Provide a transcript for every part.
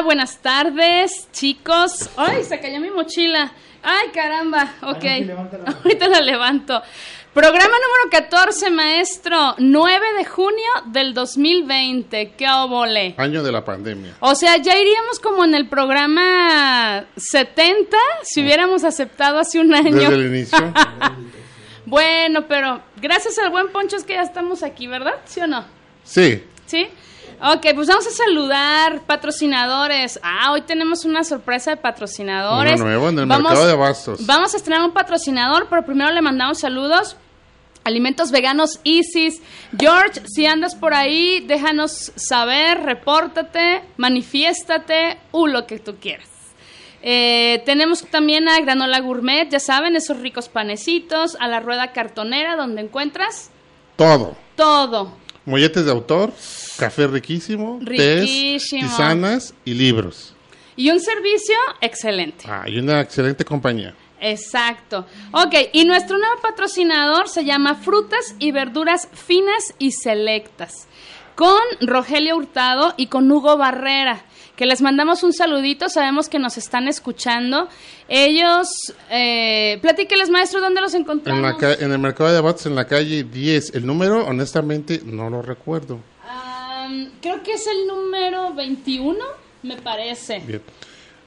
Hola, buenas tardes, chicos. Ay, se cayó mi mochila. Ay, caramba. Ok. Ahorita la levanto. Programa número 14, maestro. 9 de junio del 2020. ¿Qué obole? Año de la pandemia. O sea, ya iríamos como en el programa 70 si hubiéramos aceptado hace un año. Desde el inicio. bueno, pero gracias al buen Poncho es que ya estamos aquí, ¿verdad? ¿Sí o no? Sí. ¿Sí? Ok, pues vamos a saludar patrocinadores. Ah, hoy tenemos una sorpresa de patrocinadores. Uno nuevo en el mercado de bastos. Vamos a estrenar un patrocinador, pero primero le mandamos saludos. Alimentos veganos Isis. George, si andas por ahí, déjanos saber, repórtate, manifiéstate, u lo que tú quieras. Eh, tenemos también a Granola Gourmet, ya saben, esos ricos panecitos, a la rueda cartonera, donde encuentras Todo. todo. Molletes de autor, café riquísimo, tés, Riquísimo. tisanas y libros. Y un servicio excelente. Ah, y una excelente compañía. Exacto. Ok, y nuestro nuevo patrocinador se llama Frutas y Verduras Finas y Selectas, con Rogelio Hurtado y con Hugo Barrera, que les mandamos un saludito, sabemos que nos están escuchando. Ellos, eh, platíqueles, maestro, ¿dónde los En, encontramos? la ca- en el mercado de bastos, en la calle 10. El número, honestamente, no lo recuerdo. Creo que es el número 21, me parece. Bien.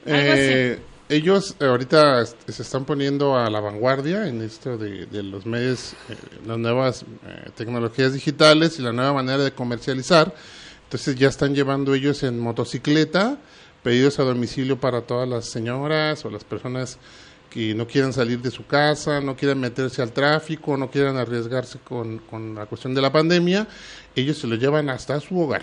Algo así. Eh, ellos eh, ahorita se están poniendo a la vanguardia en esto de, de los medios, eh, las nuevas eh, tecnologías digitales y la nueva manera de comercializar. Entonces ya están llevando ellos en motocicleta pedidos a domicilio para todas las señoras o las personas que no quieran salir de su casa, no quieran meterse al tráfico, no quieran arriesgarse con, con la cuestión de la pandemia. Ellos se lo llevan hasta su hogar.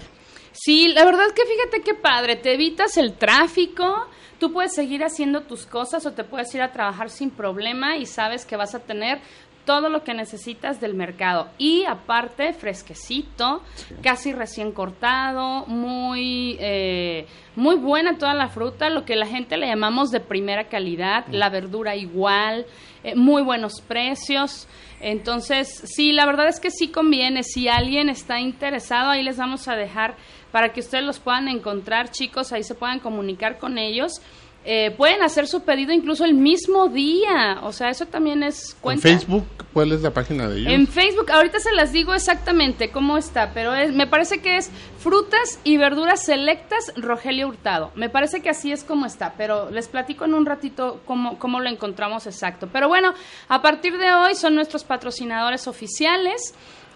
Sí, la verdad es que fíjate qué padre, te evitas el tráfico, tú puedes seguir haciendo tus cosas o te puedes ir a trabajar sin problema y sabes que vas a tener todo lo que necesitas del mercado. Y aparte, fresquecito, casi recién cortado, muy, eh, muy buena toda la fruta, lo que la gente le llamamos de primera calidad, la verdura igual, eh, muy buenos precios. Entonces, sí, la verdad es que sí conviene. Si alguien está interesado, ahí les vamos a dejar para que ustedes los puedan encontrar, chicos, ahí se puedan comunicar con ellos. Eh, pueden hacer su pedido incluso el mismo día, o sea, eso también es En cuenta. Facebook, ¿cuál es la página de ellos? En Facebook, ahorita se las digo exactamente cómo está, pero es- me parece que es frutas y verduras selectas Rogelio Hurtado. Me parece que así es como está, pero les platico en un ratito cómo, cómo lo encontramos exacto. Pero bueno, a partir de hoy son nuestros patrocinadores oficiales.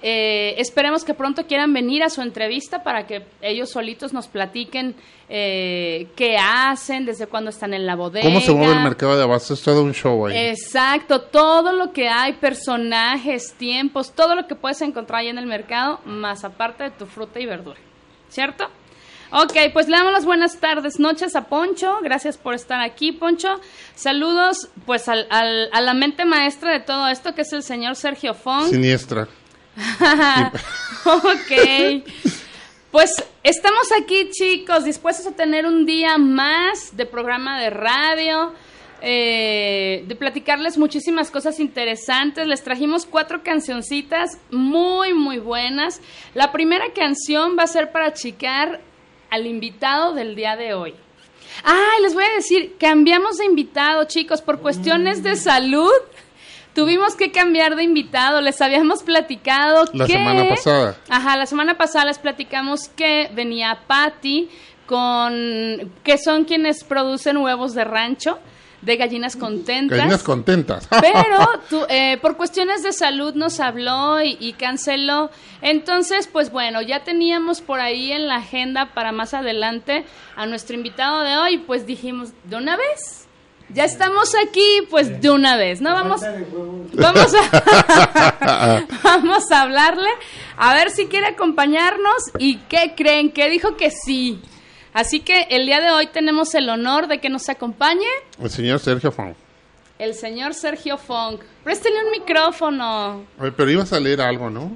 Eh, esperemos que pronto quieran venir a su entrevista para que ellos solitos nos platiquen eh, qué hacen, desde cuándo están en la bodega. ¿Cómo se mueve el mercado de abastos? Es todo un show ahí. Exacto, todo lo que hay, personajes, tiempos, todo lo que puedes encontrar ahí en el mercado, más aparte de tu fruta y verdura. ¿Cierto? Ok, pues le damos las buenas tardes, noches a Poncho. Gracias por estar aquí, Poncho. Saludos, pues, al, al- a la mente maestra de todo esto, que es el señor Sergio Fong. Siniestra. ok. Pues estamos aquí, chicos, dispuestos a tener un día más de programa de radio, eh, de platicarles muchísimas cosas interesantes. Les trajimos cuatro cancioncitas muy, muy buenas. La primera canción va a ser para achicar al invitado del día de hoy. Ay, les voy a decir, cambiamos de invitado, chicos, por cuestiones de salud. Tuvimos que cambiar de invitado, les habíamos platicado La que... semana pasada. Ajá, la semana pasada les platicamos que venía Patty con... que son quienes producen huevos de rancho, de gallinas contentas. Gallinas contentas. Pero tú, eh, por cuestiones de salud nos habló y, y canceló. Entonces, pues bueno, ya teníamos por ahí en la agenda para más adelante a nuestro invitado de hoy, pues dijimos, ¿de una vez? Ya estamos aquí, pues de una vez, ¿no? Vamos, vamos a, vamos a hablarle, a ver si quiere acompañarnos y qué creen, que dijo que sí. Así que el día de hoy tenemos el honor de que nos acompañe El señor Sergio Fong. el señor Sergio Fong. Préstele un micrófono. Oye, pero ibas a leer algo, ¿no?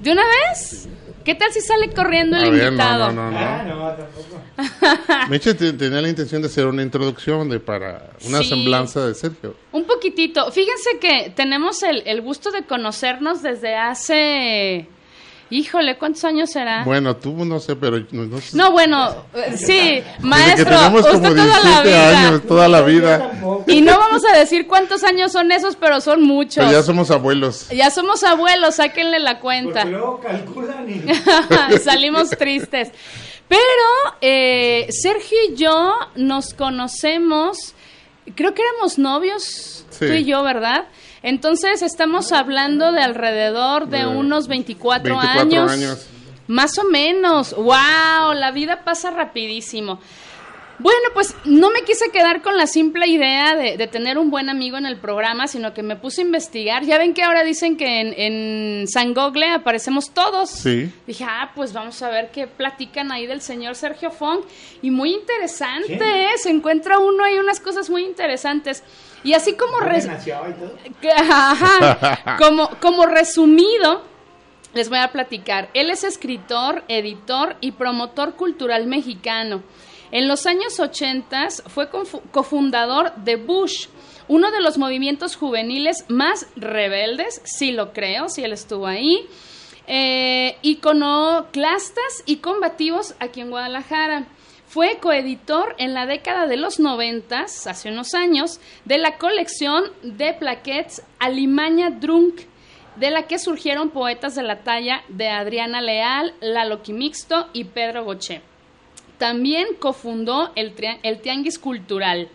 ¿De una vez? ¿Qué tal si sale corriendo el A ver, no, invitado? no, no, no. Ah, no, tampoco. Meche te- tenía la intención de hacer una introducción de para una Sí. semblanza de Sergio. Un poquitito. Fíjense que tenemos el, el gusto de conocernos desde hace... Híjole, ¿cuántos años será? Bueno, tú no sé, pero no, no sé. No, bueno, eh, sí, maestro, que tenemos usted como toda la 17 vida. años, toda la vida. Y no vamos a decir cuántos años son esos, pero son muchos. Pero ya somos abuelos. Ya somos abuelos, sáquenle la cuenta. Porque luego calculan y... Salimos tristes. Pero eh, Sergio y yo nos conocemos, creo que éramos novios, Sí. tú y yo, ¿verdad? Entonces estamos hablando de alrededor de De unos 24, 24 años. años. Más o menos. ¡Wow! La vida pasa rapidísimo. Bueno, pues no me quise quedar con la simple idea de, de tener un buen amigo en el programa, sino que me puse a investigar. Ya ven que ahora dicen que en, en San Gogle aparecemos todos. Sí. Dije, ah, pues vamos a ver qué platican ahí del señor Sergio Fong. Y muy interesante. ¿eh? Se encuentra uno ahí unas cosas muy interesantes. Y así como... ¿Dónde res- nació y todo? que- Ajá. como, como resumido, les voy a platicar. Él es escritor, editor y promotor cultural mexicano. En los años 80 fue cofundador de Bush, uno de los movimientos juveniles más rebeldes, sí lo creo, si él estuvo ahí, eh, iconoclastas y combativos aquí en Guadalajara. Fue coeditor en la década de los noventas, hace unos años, de la colección de plaquettes Alimaña Drunk, de la que surgieron poetas de la talla de Adriana Leal, Lalo Quimixto y Pedro Goché. También cofundó el, el Tianguis Cultural,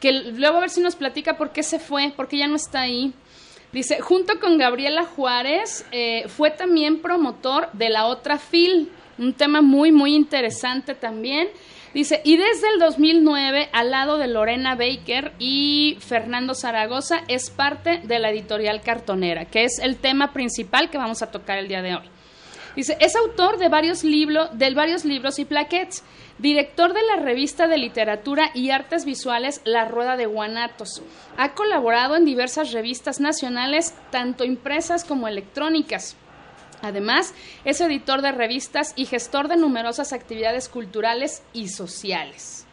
que luego a ver si nos platica por qué se fue, porque ya no está ahí. Dice, junto con Gabriela Juárez, eh, fue también promotor de la otra FIL, un tema muy, muy interesante también. Dice, y desde el 2009, al lado de Lorena Baker y Fernando Zaragoza, es parte de la editorial Cartonera, que es el tema principal que vamos a tocar el día de hoy. Dice, es autor de varios, libros, de varios libros y plaquettes, director de la revista de literatura y artes visuales La Rueda de Guanatos. Ha colaborado en diversas revistas nacionales, tanto impresas como electrónicas. Además, es editor de revistas y gestor de numerosas actividades culturales y sociales.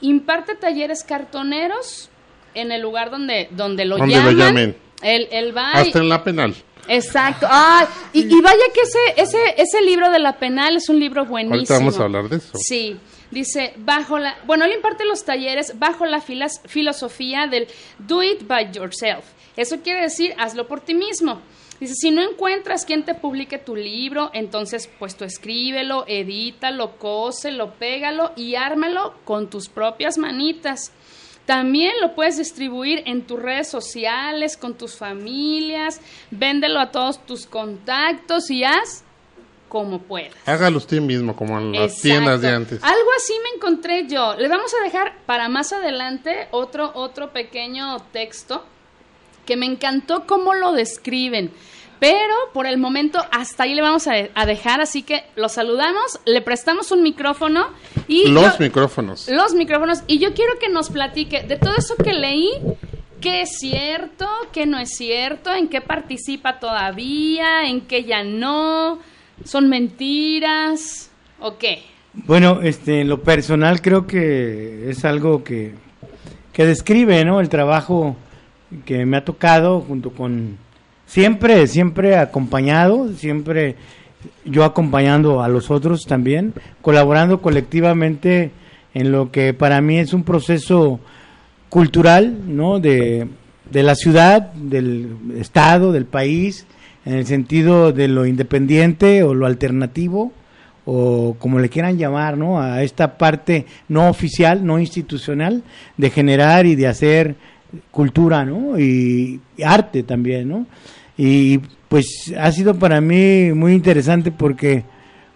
Imparte talleres cartoneros en el lugar donde, donde lo Donde lo llaman. llamen. Él, él va y- Hasta en la penal. Exacto. Ah, y, y vaya que ese, ese, ese libro de la penal es un libro buenísimo. Ahorita vamos a hablar de eso. Sí. Dice, bajo la, bueno, él imparte los talleres bajo la filas- filosofía del do it by yourself. Eso quiere decir, hazlo por ti mismo. Dice, si no encuentras quien te publique tu libro, entonces pues tú escríbelo, edítalo, cóselo, pégalo y ármalo con tus propias manitas. También lo puedes distribuir en tus redes sociales, con tus familias, véndelo a todos tus contactos y haz como puedas. Hágalo usted mismo, como en las Exacto. tiendas de antes. Algo así me encontré yo. Le vamos a dejar para más adelante otro, otro pequeño texto que me encantó cómo lo describen. Pero por el momento hasta ahí le vamos a, a dejar, así que lo saludamos, le prestamos un micrófono y Los yo- micrófonos. los micrófonos y yo quiero que nos platique de todo eso que leí, qué es cierto, qué no es cierto, en qué participa todavía, en qué ya no, son mentiras o qué. Bueno, este, en lo personal creo que es algo que, que describe, ¿no? El trabajo que me ha tocado junto con siempre, siempre acompañado, siempre yo acompañando a los otros también, colaborando colectivamente en lo que para mí es un proceso cultural, ¿no? De, de la ciudad, del estado, del país, en el sentido de lo independiente o lo alternativo, o como le quieran llamar, ¿no? A esta parte no oficial, no institucional, de generar y de hacer cultura, ¿no? Y, arte también, ¿no? Y pues ha sido para mí muy interesante porque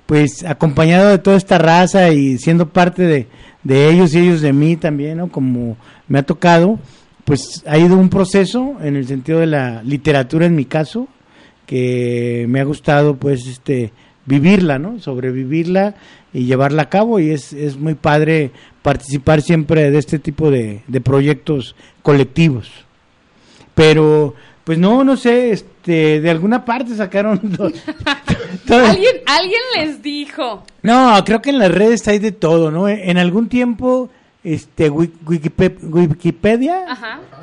pues acompañado de toda esta raza y siendo parte de, de ellos y ellos de mí también, ¿no? Como me ha tocado, pues ha ido un proceso en el sentido de la literatura en mi caso, que me ha gustado pues este vivirla, ¿no? Sobrevivirla y llevarla a cabo y es, es muy padre participar siempre de este tipo de, de proyectos colectivos. Pero, pues no, no sé, este, de alguna parte sacaron... ¿Alguien, alguien les dijo. No, creo que en las redes hay de todo, ¿no? En algún tiempo este Wikipedia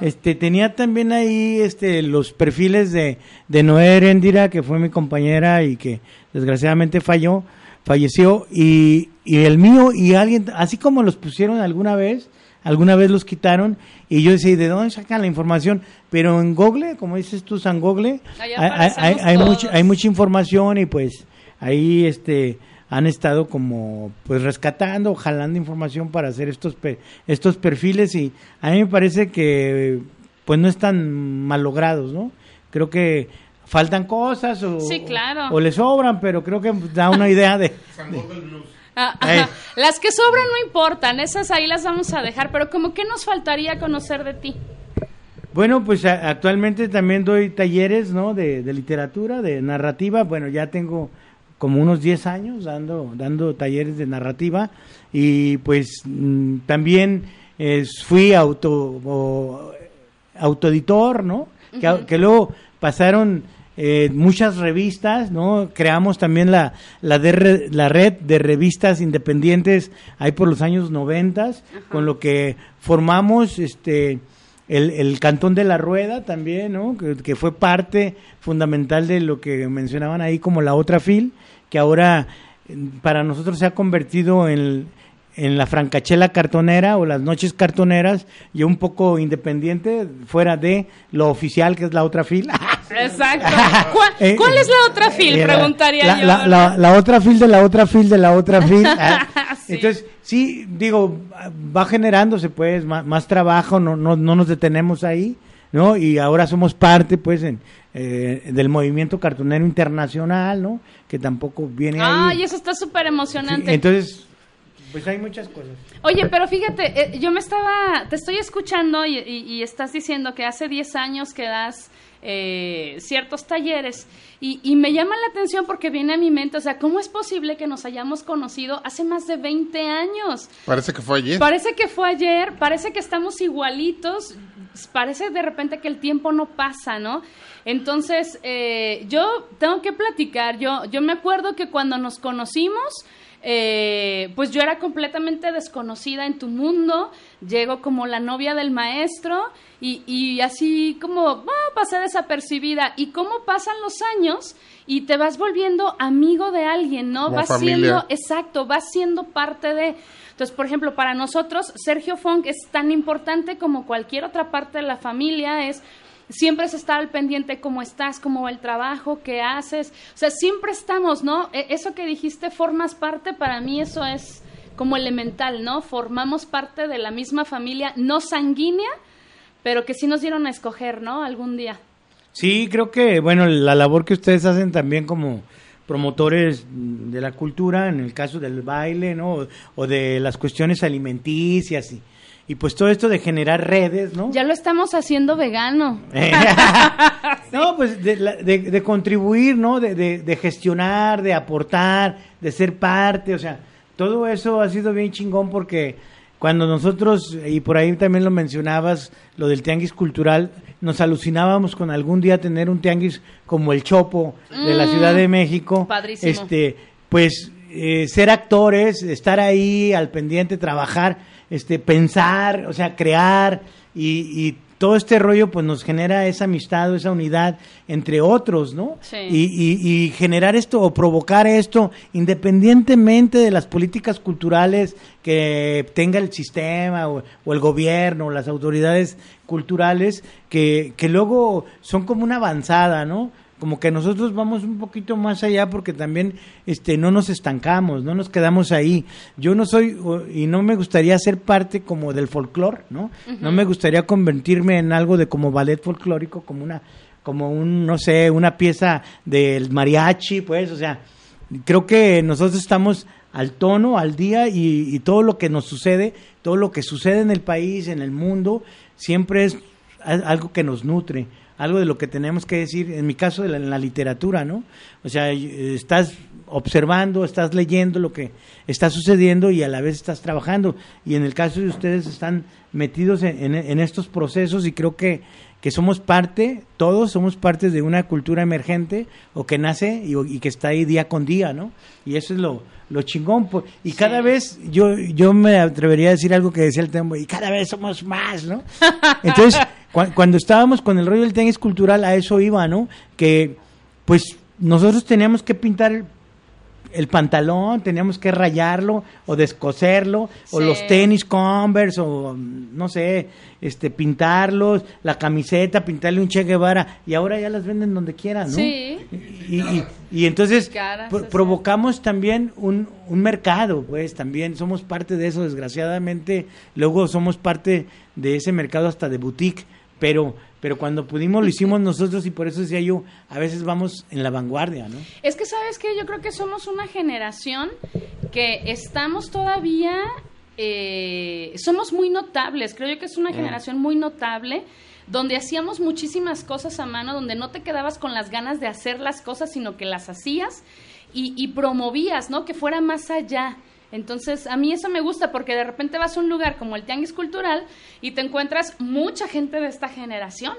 este tenía también ahí este los perfiles de, de Noé Erendira que fue mi compañera y que desgraciadamente falló falleció y, y el mío y alguien así como los pusieron alguna vez alguna vez los quitaron y yo decía, ¿de dónde sacan la información? Pero en Google, como dices tú, San Google, hay, hay, hay, mucha, hay mucha información y pues ahí este han estado como pues rescatando, jalando información para hacer estos estos perfiles y a mí me parece que pues no están mal logrados, ¿no? Creo que faltan cosas o, o le sobran, pero creo que da una idea de... Ah, las que sobran no importan, esas ahí las vamos a dejar, pero como que nos faltaría conocer de ti. Bueno, pues actualmente también doy talleres, ¿no? De, de literatura, de narrativa. Bueno, ya tengo como unos 10 años dando, dando talleres de narrativa y pues mm, también fui auto, autoeditor, ¿no? que, luego pasaron eh, muchas revistas, ¿no? Creamos también la, la, de, la red de revistas independientes ahí por los años 90, con lo que formamos este el, el, Cantón de la Rueda también, ¿no? Que, que, fue parte fundamental de lo que mencionaban ahí como la otra fil que ahora para nosotros se ha convertido en, en la francachela cartonera o las noches cartoneras y un poco independiente fuera de lo oficial que es la otra fila. Exacto. Eh, ¿Cuál, es la otra fil? Eh, preguntaría la, yo. La, la, otra fil de la otra fil de la otra fil. Ah, entonces, sí, digo, va generándose pues más, más trabajo, no, no, no nos detenemos ahí. ¿no? Y ahora somos parte, pues, en, eh, del movimiento cartonero internacional, ¿no? Que tampoco viene Ay, eso está súper emocionante. entonces, pues hay muchas cosas. Oye, pero fíjate, eh, yo me estaba, te estoy escuchando y, estás diciendo que hace 10 años que das eh, ciertos talleres y, y, me llama la atención porque viene a mi mente, o sea, ¿cómo es posible que nos hayamos conocido hace más de 20 años? Parece que fue ayer. Parece que fue ayer, parece que estamos igualitos parece de repente que el tiempo no pasa, ¿no? Entonces, eh, yo tengo que platicar, yo, yo me acuerdo que cuando nos conocimos, eh, pues yo era completamente desconocida en tu mundo, llego como la novia del maestro y, y así como oh, pasé desapercibida. Y cómo pasan los años y te vas volviendo amigo de alguien, ¿no? vas siendo, exacto, vas siendo parte de... Entonces, por ejemplo, para nosotros, Sergio Funk es tan importante como cualquier otra parte de la familia, es siempre es estar al pendiente cómo estás, cómo va el trabajo, qué haces. O sea, siempre estamos, ¿no? E, eso que dijiste, formas parte, para mí eso es como elemental, ¿no? Formamos parte de la misma familia, no sanguínea, pero que sí nos dieron a escoger, ¿no? Algún día. Sí, creo que, bueno, la labor que ustedes hacen también como promotores de la cultura, en el caso del baile, ¿no? O de las cuestiones alimenticias y, y pues todo esto de generar redes, ¿no? Ya lo estamos haciendo vegano. no, pues de, de, contribuir, ¿no? De, de, gestionar, de aportar, de ser parte, o sea, todo eso ha sido bien chingón porque cuando nosotros, y por ahí también lo mencionabas, lo del tianguis cultural, nos alucinábamos con algún día tener un tianguis como el Chopo de la Ciudad de mm, México. Padrísimo. Este, pues eh, ser actores, estar ahí al pendiente, trabajar, este, pensar, o sea, crear y, y todo este rollo pues nos genera esa amistad o esa unidad entre otros, ¿no? Sí. Y, y, generar esto o provocar esto independientemente de las políticas culturales que tenga el sistema o, o el gobierno o las autoridades culturales que, que luego son como una avanzada, ¿no? Como que nosotros vamos un poquito más allá porque también este no nos estancamos, no nos quedamos ahí. Yo no soy y no me gustaría ser parte como del folclore, ¿no? No me gustaría convertirme en algo de como ballet folclórico, como una como un no sé, una pieza del mariachi, pues, o sea, creo que nosotros estamos al tono, al día y, y todo lo que nos sucede, todo lo que sucede en el país, en el mundo, siempre es algo que nos nutre algo de lo que tenemos que decir, en mi caso, de la, en la literatura, ¿no? O sea, y- estás observando, estás leyendo lo que está sucediendo y a la vez estás trabajando. Y en el caso de ustedes están metidos en, en- en estos procesos y creo que, que somos parte, todos somos parte de una cultura emergente o que nace y, y que está ahí día con día, ¿no? Y eso es lo, lo chingón. pues. Y cada vez yo, yo me atrevería a decir algo que decía el Tembo, y cada vez somos más, ¿no? Entonces, cua- cuando estábamos con el rollo del tenis cultural, a eso iba, ¿no? Que, pues, nosotros teníamos que pintar el, pantalón, teníamos que rayarlo o descoserlo, o los tenis Converse, o no sé, este, pintarlos, la camiseta, pintarle un Che Guevara, y ahora ya las venden donde quieran, ¿no? Sí. Y, y- y entonces Caras, pro- sí, sí. provocamos también un, un mercado, pues también somos parte de eso, desgraciadamente, luego somos parte de ese mercado hasta de boutique, pero, pero cuando pudimos lo hicimos nosotros y por eso decía yo, a veces vamos en la vanguardia, ¿no? Es que, ¿sabes qué? Yo creo que somos una generación que estamos todavía, eh, somos muy notables, creo yo que es una generación muy notable, donde hacíamos muchísimas cosas a mano, donde no te quedabas con las ganas de hacer las cosas, sino que las hacías y, y promovías, ¿no? Que fuera más allá. Entonces, a mí eso me gusta porque de repente vas a un lugar como el Tianguis Cultural y te encuentras mucha gente de esta generación.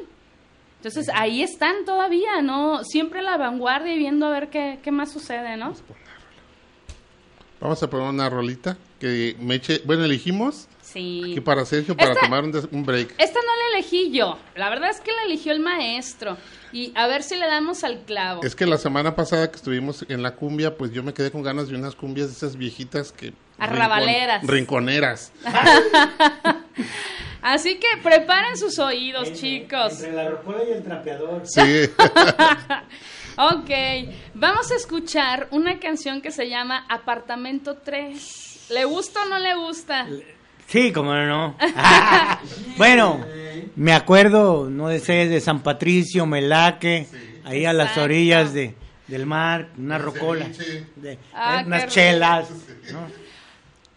Entonces, ahí están todavía, ¿no? Siempre a la vanguardia y viendo a ver qué, qué más sucede, ¿no? Vamos a poner una rolita que me eche, bueno, elegimos Sí. aquí para Sergio para Esta- tomar un, des- un break. Esta no la elegí yo. La verdad es que la eligió el maestro. Y a ver si le damos al clavo. Es que la semana pasada que estuvimos en la cumbia, pues yo me quedé con ganas de unas cumbias de esas viejitas que... Arrabaleras. rincon- rinconeras. Así que preparen sus oídos, chicos. la rocola y el trapeador. Sí. Ok, vamos a escuchar una canción que se llama Apartamento 3. ¿Le gusta o no le gusta? Sí, como no. bueno, me acuerdo, no sé, de San Patricio, Melaque, ahí a las orillas de, del mar, una rocola, de- Ah, eh, unas chelas. ¿no?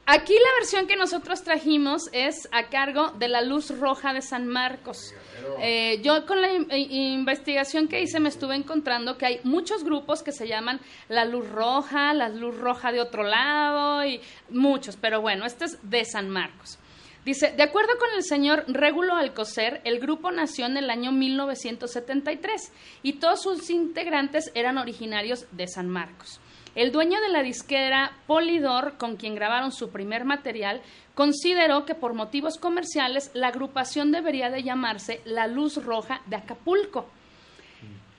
Aquí la versión que nosotros trajimos es a cargo de la Luz Roja de San Marcos. Eh, yo con la investigación que hice me estuve encontrando que hay muchos grupos que se llaman la Luz Roja, la Luz Roja de otro lado y muchos, pero bueno, este es de San Marcos. Dice, de acuerdo con el señor Régulo Alcocer, el grupo nació en el año 1973 y todos sus integrantes eran originarios de San Marcos. El dueño de la disquera Polydor, con quien grabaron su primer material, consideró que por motivos comerciales la agrupación debería de llamarse La Luz Roja de Acapulco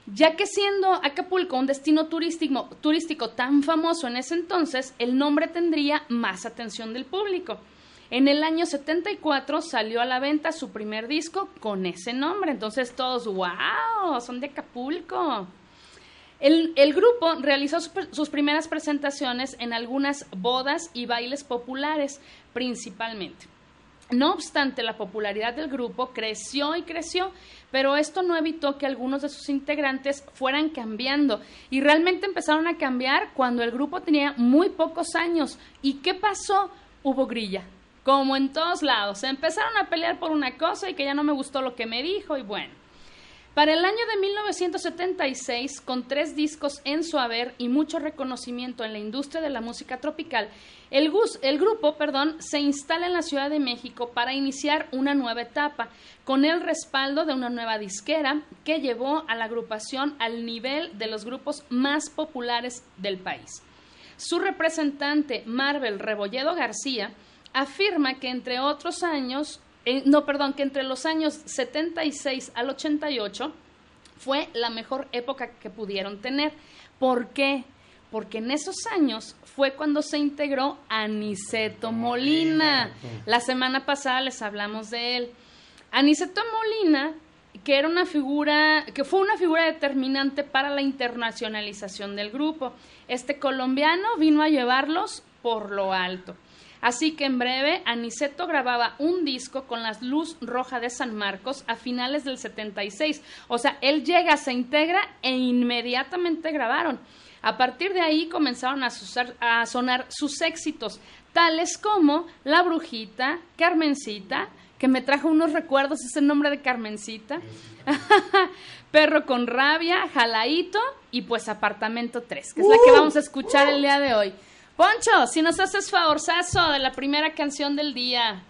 ya que siendo Acapulco un destino turístico, turístico tan famoso en ese entonces, el nombre tendría más atención del público. En el año 74 salió a la venta su primer disco con ese nombre, entonces todos, wow, son de Acapulco. El, grupo realizó su- sus primeras presentaciones en algunas bodas y bailes populares, principalmente. No obstante, la popularidad del grupo creció y creció, pero esto no evitó que algunos de sus integrantes fueran cambiando y realmente empezaron a cambiar cuando el grupo tenía muy pocos años. ¿Y qué pasó? Hubo grilla, como en todos lados. Se empezaron a pelear por una cosa y que ya no me gustó lo que me dijo y bueno. Para el año de 1976, con tres discos en su haber y mucho reconocimiento en la industria de la música tropical, el, grupo perdón, se instala en la Ciudad de México para iniciar una nueva etapa, con el respaldo de una nueva disquera que llevó a la agrupación al nivel de los grupos más populares del país. Su representante, Marvel Rebolledo García, afirma que entre otros años, eh, no, perdón, que entre los años 76 al 88 fue la mejor época que pudieron tener. ¿Por qué? Porque en esos años fue cuando se integró Aniceto Molina. La semana pasada les hablamos de él. Aniceto Molina, que era una figura, que fue una figura determinante para la internacionalización del grupo. Este colombiano vino a llevarlos por lo alto. Así que en breve, Aniceto grababa un disco con la luz roja de San Marcos a finales del 76. O sea, él llega, se integra e inmediatamente grabaron. A partir de ahí comenzaron a, susar- a sonar sus éxitos, tales como La Brujita, Carmencita, que me trajo unos recuerdos, es el nombre de Carmencita. Perro con rabia, Jalaito y pues Apartamento 3, que es la que vamos a escuchar el día de hoy. Poncho, si nos haces favorzazo de la primera canción del día.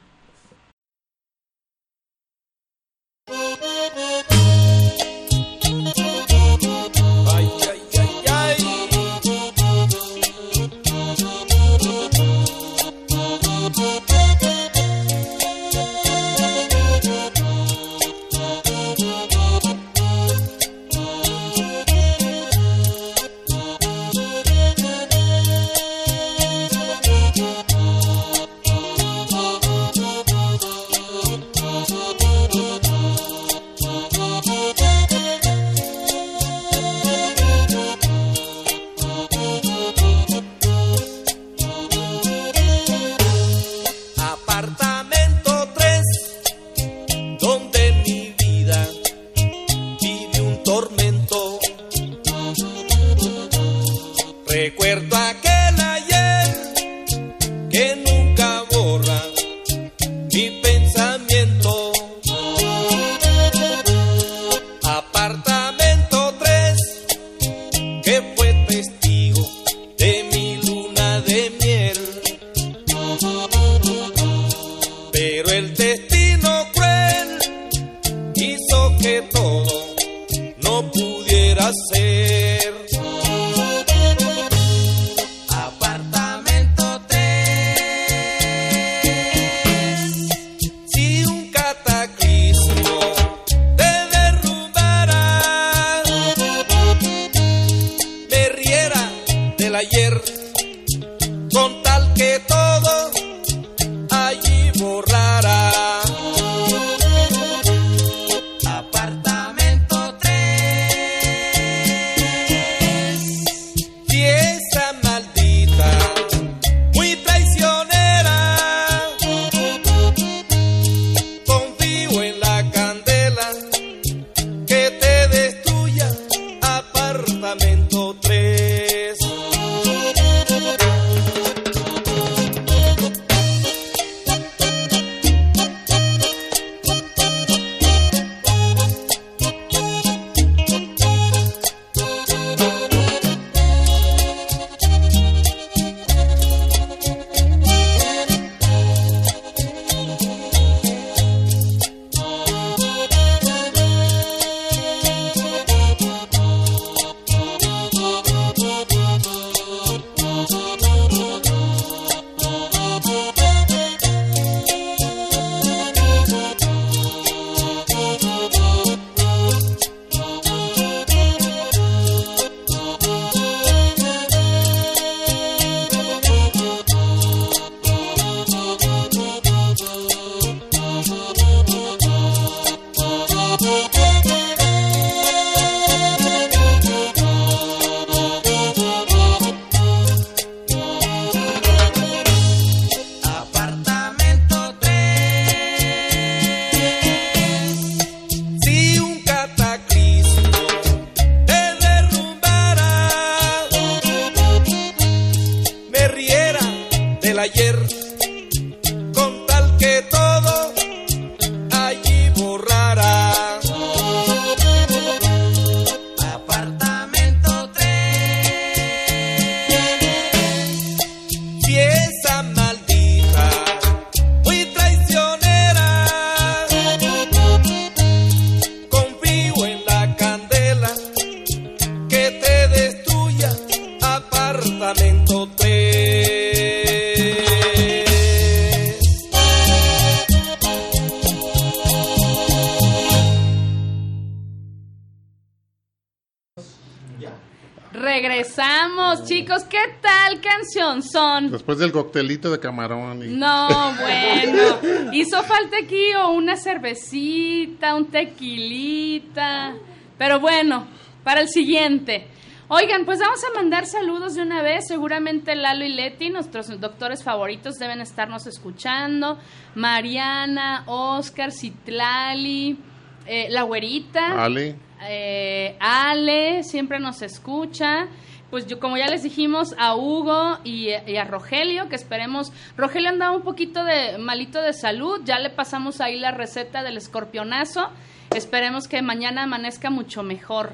Después del coctelito de camarón. Y... No, bueno. Hizo falta aquí o una cervecita, un tequilita. Pero bueno, para el siguiente. Oigan, pues vamos a mandar saludos de una vez. Seguramente Lalo y Leti, nuestros doctores favoritos, deben estarnos escuchando. Mariana, Oscar, Citlali, eh, la güerita. Ale. Eh, Ale, siempre nos escucha. Pues yo como ya les dijimos a Hugo y, y, a Rogelio, que esperemos, Rogelio andaba un poquito de malito de salud, ya le pasamos ahí la receta del escorpionazo, esperemos que mañana amanezca mucho mejor.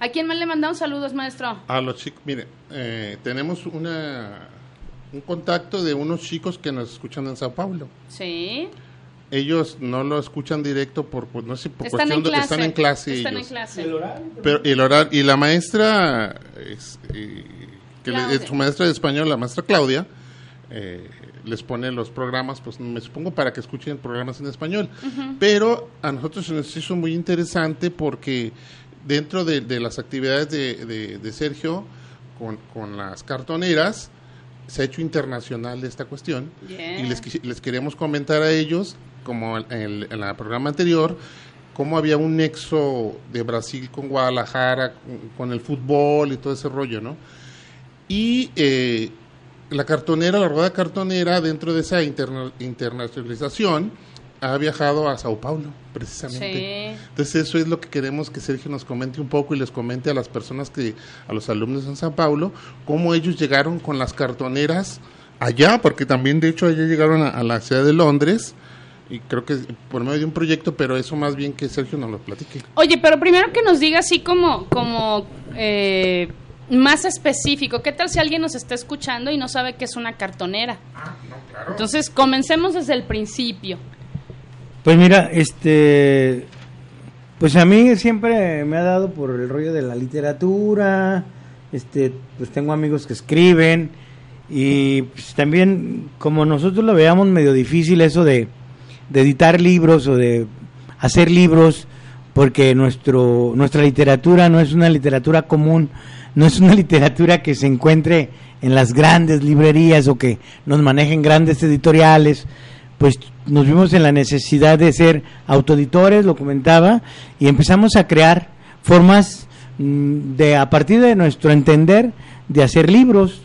¿A quién más le mandamos saludos, maestro? A los chicos, mire, eh, tenemos una, un contacto de unos chicos que nos escuchan en Sao Paulo. Sí. Ellos no lo escuchan directo por, pues, no sé, por están cuestión de están en clase. Están en clase. ¿El horario? Pero, el horario, y la maestra, es, eh, que le, su maestra de español, la maestra Claudia, eh, les pone los programas, pues me supongo para que escuchen programas en español. Pero a nosotros se nos hizo muy interesante porque dentro de, las actividades de, Sergio con, las cartoneras, se ha hecho internacional esta cuestión y les, les queremos comentar a ellos, como en el, en programa anterior, cómo había un nexo de Brasil con Guadalajara, con, el fútbol y todo ese rollo, ¿no? Y eh, la cartonera, la rueda cartonera, dentro de esa internacionalización, ha viajado a Sao Paulo, precisamente. Entonces eso es lo que queremos que Sergio nos comente un poco y les comente a las personas que, a los alumnos en Sao Paulo, cómo ellos llegaron con las cartoneras allá, porque también de hecho allá llegaron a, la ciudad de Londres y creo que por medio de un proyecto, pero eso más bien que Sergio nos lo platique. Oye, pero primero que nos diga así como, como eh, más específico, ¿qué tal si alguien nos está escuchando y no sabe qué es una cartonera? Ah, no, claro. Entonces, comencemos desde el principio. Pues mira, este, pues a mí siempre me ha dado por el rollo de la literatura, este, pues tengo amigos que escriben y pues también como nosotros lo veamos medio difícil eso de, de editar libros o de hacer libros, porque nuestro, nuestra literatura no es una literatura común, no es una literatura que se encuentre en las grandes librerías o que nos manejen grandes editoriales, pues nos vimos en la necesidad de ser autoeditores, lo comentaba, y empezamos a crear formas mm, de, a partir de nuestro entender, de hacer libros.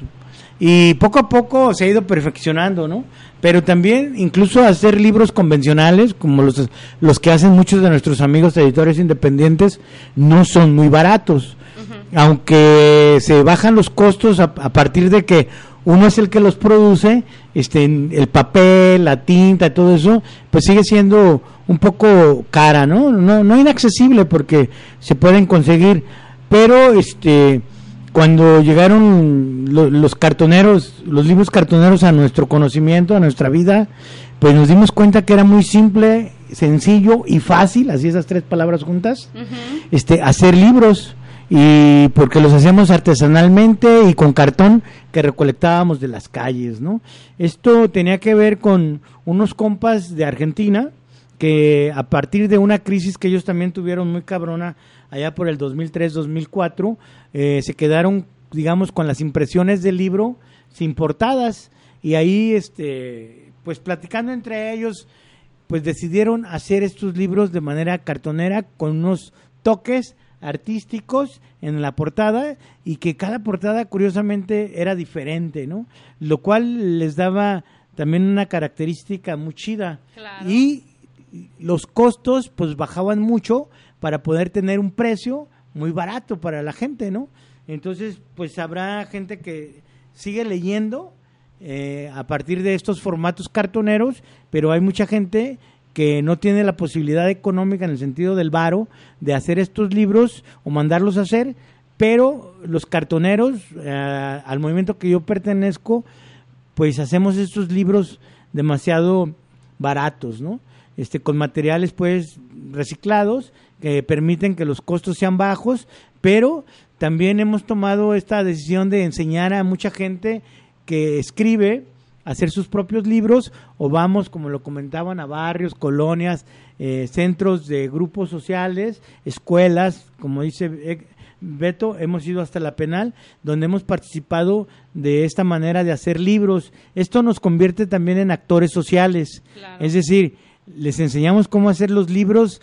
Y poco a poco se ha ido perfeccionando, ¿no? Pero también incluso hacer libros convencionales, como los, los que hacen muchos de nuestros amigos editores independientes, no son muy baratos. Aunque se bajan los costos a, a partir de que uno es el que los produce, este, el papel, la tinta, todo eso, pues sigue siendo un poco cara, ¿no? No, no inaccesible porque se pueden conseguir, pero este, cuando llegaron los cartoneros, los libros cartoneros a nuestro conocimiento, a nuestra vida, pues nos dimos cuenta que era muy simple, sencillo y fácil, así esas tres palabras juntas, este, hacer libros y porque los hacíamos artesanalmente y con cartón que recolectábamos de las calles, ¿no? Esto tenía que ver con unos compas de Argentina que a partir de una crisis que ellos también tuvieron muy cabrona allá por el 2003-2004, eh, se quedaron, digamos, con las impresiones del libro sin portadas y ahí, este, pues platicando entre ellos, pues decidieron hacer estos libros de manera cartonera con unos toques artísticos en la portada y que cada portada curiosamente era diferente, ¿no? Lo cual les daba también una característica muy chida. Y los costos pues bajaban mucho para poder tener un precio muy barato para la gente, ¿no? Entonces pues habrá gente que sigue leyendo eh, a partir de estos formatos cartoneros, pero hay mucha gente que no tiene la posibilidad económica en el sentido del varo de hacer estos libros o mandarlos a hacer, pero los cartoneros, eh, al movimiento que yo pertenezco, pues hacemos estos libros demasiado baratos, ¿no? Este, con materiales pues reciclados que permiten que los costos sean bajos, pero también hemos tomado esta decisión de enseñar a mucha gente que escribe hacer sus propios libros o vamos, como lo comentaban, a barrios, colonias, eh, centros de grupos sociales, escuelas, como dice eh, Beto, hemos ido hasta la penal, donde hemos participado de esta manera de hacer libros. Esto nos convierte también en actores sociales, es decir, les enseñamos cómo hacer los libros,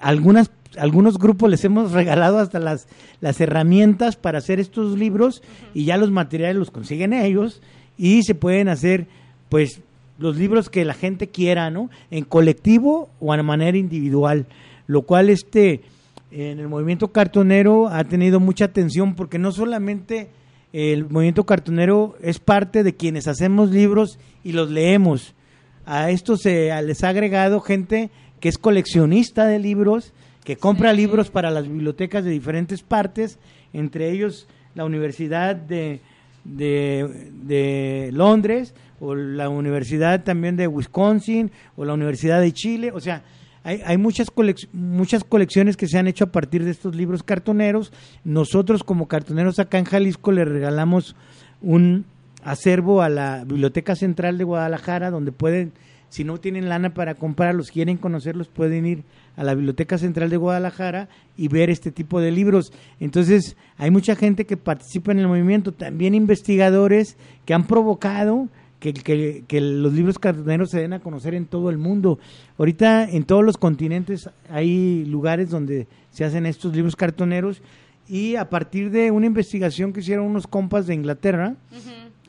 algunas algunos grupos les hemos regalado hasta las, las herramientas para hacer estos libros y ya los materiales los consiguen ellos y se pueden hacer pues los libros que la gente quiera, ¿no? En colectivo o de manera individual, lo cual este en el movimiento cartonero ha tenido mucha atención porque no solamente el movimiento cartonero es parte de quienes hacemos libros y los leemos. A esto se les ha agregado gente que es coleccionista de libros, que compra libros para las bibliotecas de diferentes partes, entre ellos la Universidad de, de, Londres, o la Universidad también de Wisconsin, o la Universidad de Chile, o sea, hay, hay muchas, muchas colecciones que se han hecho a partir de estos libros cartoneros. Nosotros como cartoneros acá en Jalisco le regalamos un acervo a la Biblioteca Central de Guadalajara, donde pueden, si no tienen lana para comprarlos, quieren conocerlos, pueden ir a la Biblioteca Central de Guadalajara y ver este tipo de libros. Entonces, hay mucha gente que participa en el movimiento, también investigadores que han provocado que, que, los libros cartoneros se den a conocer en todo el mundo. Ahorita en todos los continentes hay lugares donde se hacen estos libros cartoneros y a partir de una investigación que hicieron unos compas de Inglaterra,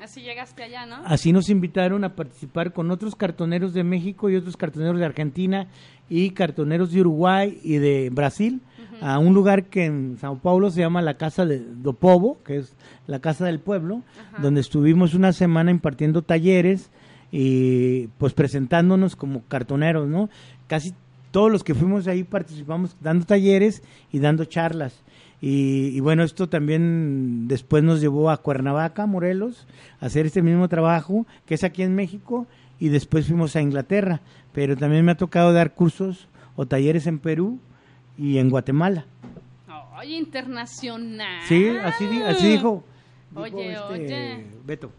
así llegaste allá, ¿no? Así nos invitaron a participar con otros cartoneros de México y otros cartoneros de Argentina y cartoneros de Uruguay y de Brasil a un lugar que en Sao Paulo se llama la Casa de do Povo, que es la Casa del Pueblo, donde estuvimos una semana impartiendo talleres y pues presentándonos como cartoneros, ¿no? Casi todos los que fuimos ahí participamos dando talleres y dando charlas. Y, y, bueno, esto también después nos llevó a Cuernavaca, Morelos, a hacer este mismo trabajo, que es aquí en México, y después fuimos a Inglaterra. Pero también me ha tocado dar cursos o talleres en Perú y en Guatemala. Oye, internacional. Sí, así, así dijo, Oye, este oye. Beto.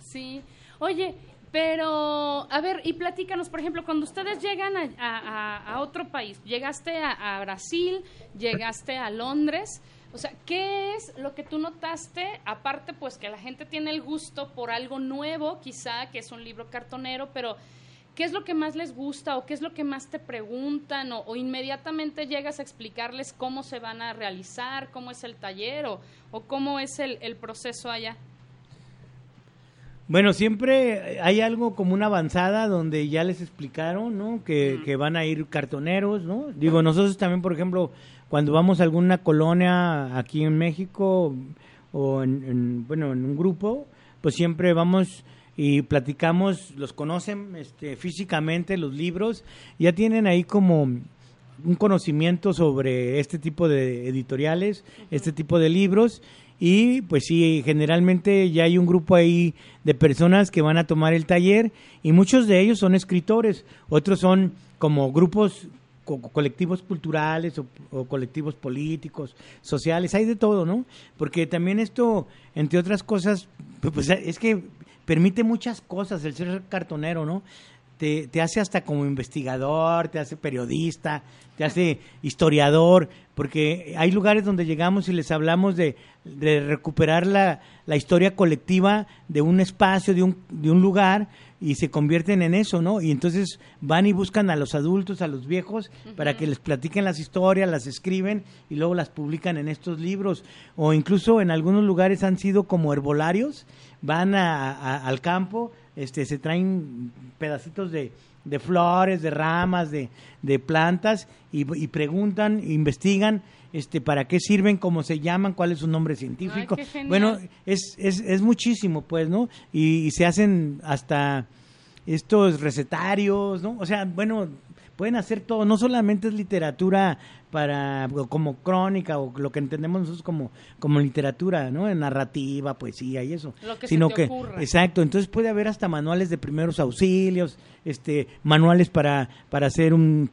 Sí. Oye, pero, a ver, y platícanos, por ejemplo, cuando ustedes llegan a, otro país, llegaste a, Brasil, llegaste a Londres, o sea, ¿qué es lo que tú notaste? Aparte, pues que la gente tiene el gusto por algo nuevo, quizá, que es un libro cartonero, pero ¿qué es lo que más les gusta o qué es lo que más te preguntan o, inmediatamente llegas a explicarles cómo se van a realizar, cómo es el taller o, cómo es el, proceso allá? Bueno, siempre hay algo como una avanzada donde ya les explicaron, ¿no? Que, que, van a ir cartoneros, ¿no? Digo, nosotros también, por ejemplo, cuando vamos a alguna colonia aquí en México o en bueno, en un grupo, pues siempre vamos y platicamos, los conocen este, físicamente, los libros, ya tienen ahí como un conocimiento sobre este tipo de editoriales, este tipo de libros y pues sí, generalmente ya hay un grupo ahí de personas que van a tomar el taller y muchos de ellos son escritores, otros son como grupos colectivos culturales o, o, colectivos políticos, sociales, hay de todo, ¿no? Porque también esto, entre otras cosas, pues es que permite muchas cosas el ser cartonero, ¿no? Te, te, hace hasta como investigador, te hace periodista, te hace historiador, porque hay lugares donde llegamos y les hablamos de, de recuperar la, la, historia colectiva de un espacio, de un, de un lugar, y se convierten en eso, ¿no? Y entonces van y buscan a los adultos, a los viejos, para que les platiquen las historias, las escriben y luego las publican en estos libros. O incluso en algunos lugares han sido como herbolarios, van a, al campo, este, se traen pedacitos de, de flores, de ramas, de, de plantas y, y, preguntan, investigan este, para qué sirven, cómo se llaman, cuál es su nombre científico. bueno, es, es, es muchísimo, pues, ¿no? Y, se hacen hasta estos recetarios, ¿no? O sea, bueno, pueden hacer todo, no solamente es literatura para como crónica o lo que entendemos nosotros como como literatura, ¿no? En narrativa, poesía y eso, lo que sino se que ocurra. exacto, entonces puede haber hasta manuales de primeros auxilios, este manuales para para hacer un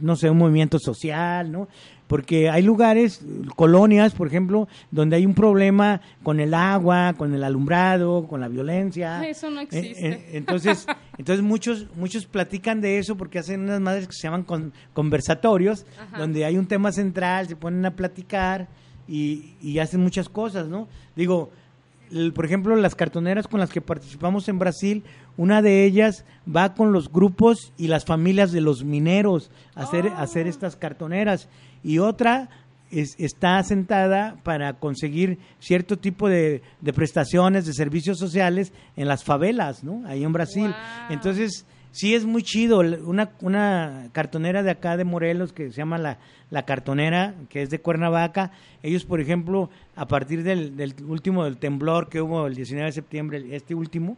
no sé, un movimiento social, ¿no? Porque hay lugares, colonias, por ejemplo, donde hay un problema con el agua, con el alumbrado, con la violencia. Eso no existe. Eh, eh, entonces, entonces muchos muchos platican de eso porque hacen unas madres que se llaman conversatorios, donde hay un tema central, se ponen a platicar y, y hacen muchas cosas, ¿no? Digo, por ejemplo, las cartoneras con las que participamos en Brasil, una de ellas va con los grupos y las familias de los mineros a hacer, a hacer oh. estas cartoneras y otra está sentada para conseguir cierto tipo de, prestaciones, de servicios sociales en las favelas, ¿no? Ahí en Brasil. Entonces, sí es muy chido. Una, una cartonera de acá de Morelos que se llama la, la Cartonera, que es de Cuernavaca, ellos, por ejemplo, a partir del, del último del temblor que hubo el 19 de septiembre, este último,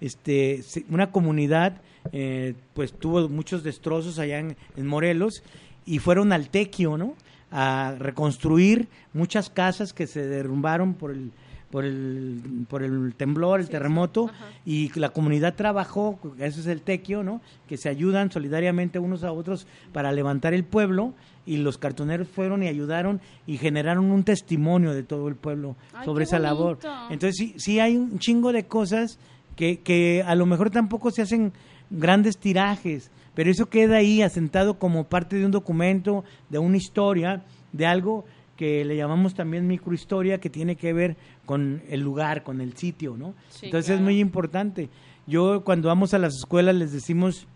este, una comunidad eh, pues tuvo muchos destrozos allá en, en Morelos y fueron al tequio, ¿no? A reconstruir muchas casas que se derrumbaron por el por el, por el temblor, el terremoto, y la comunidad trabajó, eso es el tequio, ¿no? Que se ayudan solidariamente unos a otros para levantar el pueblo, y los cartoneros fueron y ayudaron y generaron un testimonio de todo el pueblo sobre esa labor. Entonces sí, sí hay un chingo de cosas que, que a lo mejor tampoco se hacen grandes tirajes, pero eso queda ahí asentado como parte de un documento, de una historia, de algo que le llamamos también microhistoria, que tiene que ver con el lugar, con el sitio, ¿no? Entonces es muy importante. Yo cuando vamos a las escuelas les decimos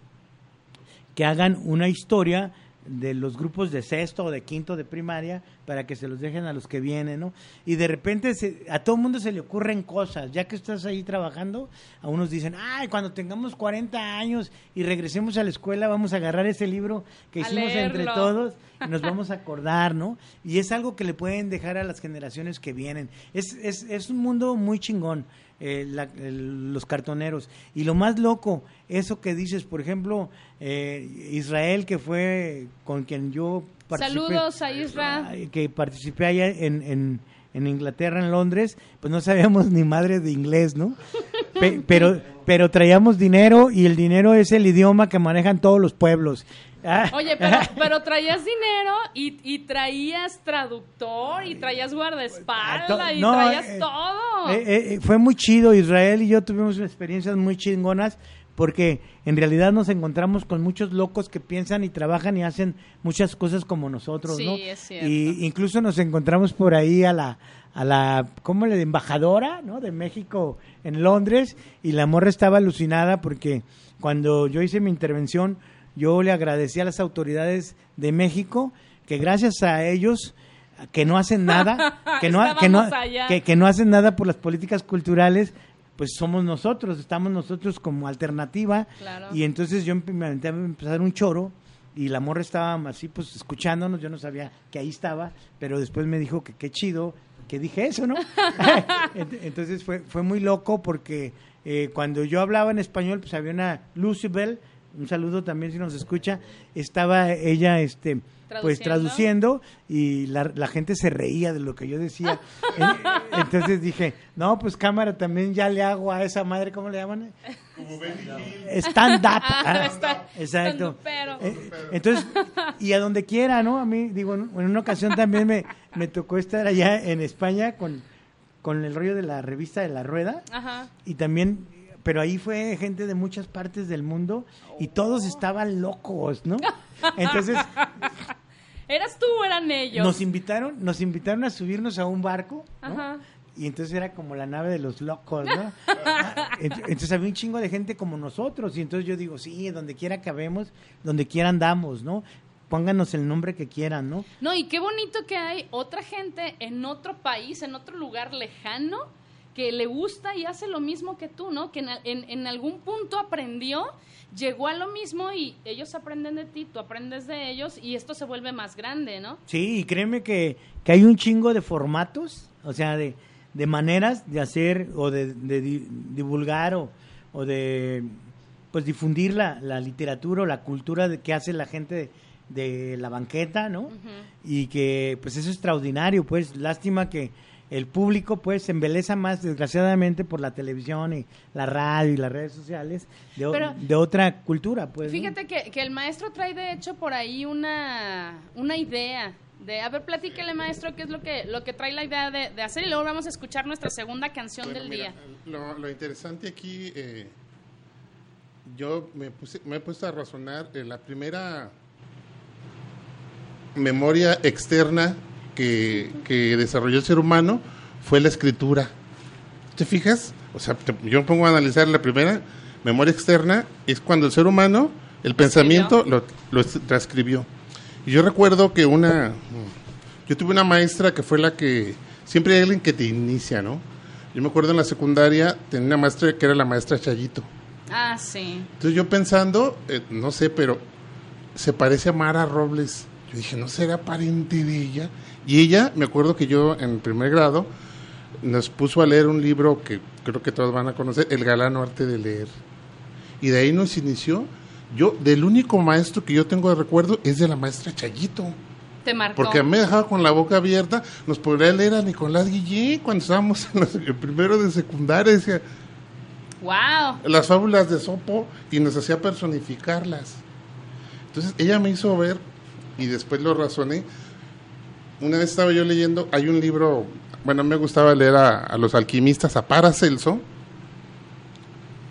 que hagan una historia de los grupos de sexto o de quinto de primaria para que se los dejen a los que vienen, ¿no? Y de repente a todo el mundo se le ocurren cosas, ya que estás ahí trabajando, a unos dicen, ay, cuando tengamos 40 años y regresemos a la escuela vamos a agarrar ese libro que hicimos entre todos y nos vamos a acordar, ¿no? Y es algo que le pueden dejar a las generaciones que vienen. Es, es, es un mundo muy chingón. Eh, los cartoneros. Y lo más loco, eso que dices, por ejemplo, eh, Israel, que fue con quien yo participé. Saludos a Israel. Que participé allá en, en, Inglaterra, en Londres, pues no sabíamos ni madre de inglés, ¿no? pero, pero traíamos dinero y el dinero es el idioma que manejan todos los pueblos. Ah. Oye, pero, pero traías dinero y, y, traías traductor y traías guardaespaldas y traías eh, todo. Eh, eh, fue muy chido, Israel y yo tuvimos experiencias muy chingonas porque en realidad nos encontramos con muchos locos que piensan y trabajan y hacen muchas cosas como nosotros, sí, ¿no? Es cierto. Y incluso nos encontramos por ahí a la a la ¿cómo le embajadora, ¿no? de México en Londres y la morra estaba alucinada porque cuando yo hice mi intervención yo le agradecí a las autoridades de México que gracias a ellos que no hacen nada, que no, que no, que, no hacen nada por las políticas culturales, pues somos nosotros, estamos nosotros como alternativa. Y entonces yo me a empezar un choro y la morra estaba así pues escuchándonos, yo no sabía que ahí estaba, pero después me dijo que qué chido que dije eso, ¿no? entonces fue, fue muy loco porque eh, cuando yo hablaba en español, pues había una Lucibel un saludo también si nos escucha, estaba ella este pues traduciendo y la, la, gente se reía de lo que yo decía. Entonces dije, no, pues cámara también ya le hago a esa madre, ¿cómo le llaman? Stand up. Ah, exacto. Eh, entonces, y a donde quiera, ¿no? A mí, digo, en una ocasión también me, me tocó estar allá en España con, con el rollo de la revista de la rueda. Y también pero ahí fue gente de muchas partes del mundo y todos estaban locos, ¿no? Entonces... ¿Eras tú o eran ellos? Nos invitaron, nos invitaron a subirnos a un barco, ¿no? Y entonces era como la nave de los locos, ¿no? entonces había un chingo de gente como nosotros y entonces yo digo, sí, donde quiera que vemos, donde quiera andamos, ¿no? pónganos el nombre que quieran, ¿no? No, y qué bonito que hay otra gente en otro país, en otro lugar lejano, que le gusta y hace lo mismo que tú, ¿no? Que en, en, algún punto aprendió, llegó a lo mismo y ellos aprenden de ti, tú aprendes de ellos y esto se vuelve más grande, ¿no? Sí, y créeme que, que hay un chingo de formatos, o sea, de, de maneras de hacer o de, divulgar o, o, de pues difundir la, la literatura o la cultura de, que hace la gente de, la banqueta, ¿no? Y que pues es extraordinario, pues lástima que el público pues se embeleza más desgraciadamente por la televisión y la radio y las redes sociales de, de otra cultura pues fíjate que, que, el maestro trae de hecho por ahí una, una idea de a ver platíquele maestro qué es lo que lo que trae la idea de, hacer y luego vamos a escuchar nuestra segunda canción del día. lo, interesante aquí eh, yo me, me he puesto a razonar en la primera memoria externa que, desarrolló el ser humano fue la escritura. ¿Te fijas? O sea, yo me pongo a analizar la primera memoria externa, es cuando el ser humano, el pensamiento, lo, lo transcribió. Y yo recuerdo que una, yo tuve una maestra que fue la que, siempre hay alguien que te inicia, ¿no? Yo me acuerdo en la secundaria, tenía una maestra que era la maestra Chayito. Ah, sí. Entonces yo pensando, eh, no sé, pero se parece a Mara Robles. Yo dije, ¿no será pariente de ella? Y ella, me acuerdo que yo en primer grado nos puso a leer un libro que creo que todos van a conocer, El galano arte de leer. Y de ahí nos inició. Yo, del único maestro que yo tengo de recuerdo es de la maestra Chayito. Te marcó. Porque me dejaba con la boca abierta. Nos podría leer a Nicolás Guillén cuando estábamos en los- el primero de secundaria. Decía, Wow. las fábulas de Sopo y nos hacía personificarlas. Entonces ella me hizo ver y después lo razoné. Una vez estaba yo leyendo, hay un libro, bueno, me gustaba leer a, a los alquimistas, a Paracelso.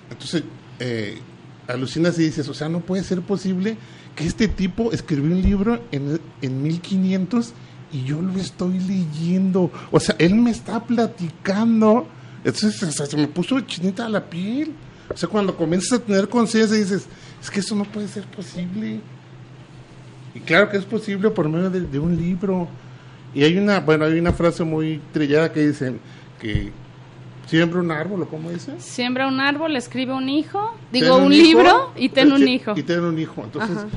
Entonces, eh, alucinas y dices, o sea, no puede ser posible que este tipo escribió un libro en, en 1500 y yo lo estoy leyendo. O sea, él me está platicando. Entonces, o sea, se me puso chinita la piel. O sea, cuando comienzas a tener conciencia dices, es que eso no puede ser posible. Y claro que es posible por medio de, de un libro. Y hay una, bueno, hay una frase muy trillada que dicen que siembra un árbol, ¿o cómo dice? Siembra un árbol, escribe un hijo, digo un, hijo, libro y ten un y- hijo. Y ten un hijo. Entonces, Ajá.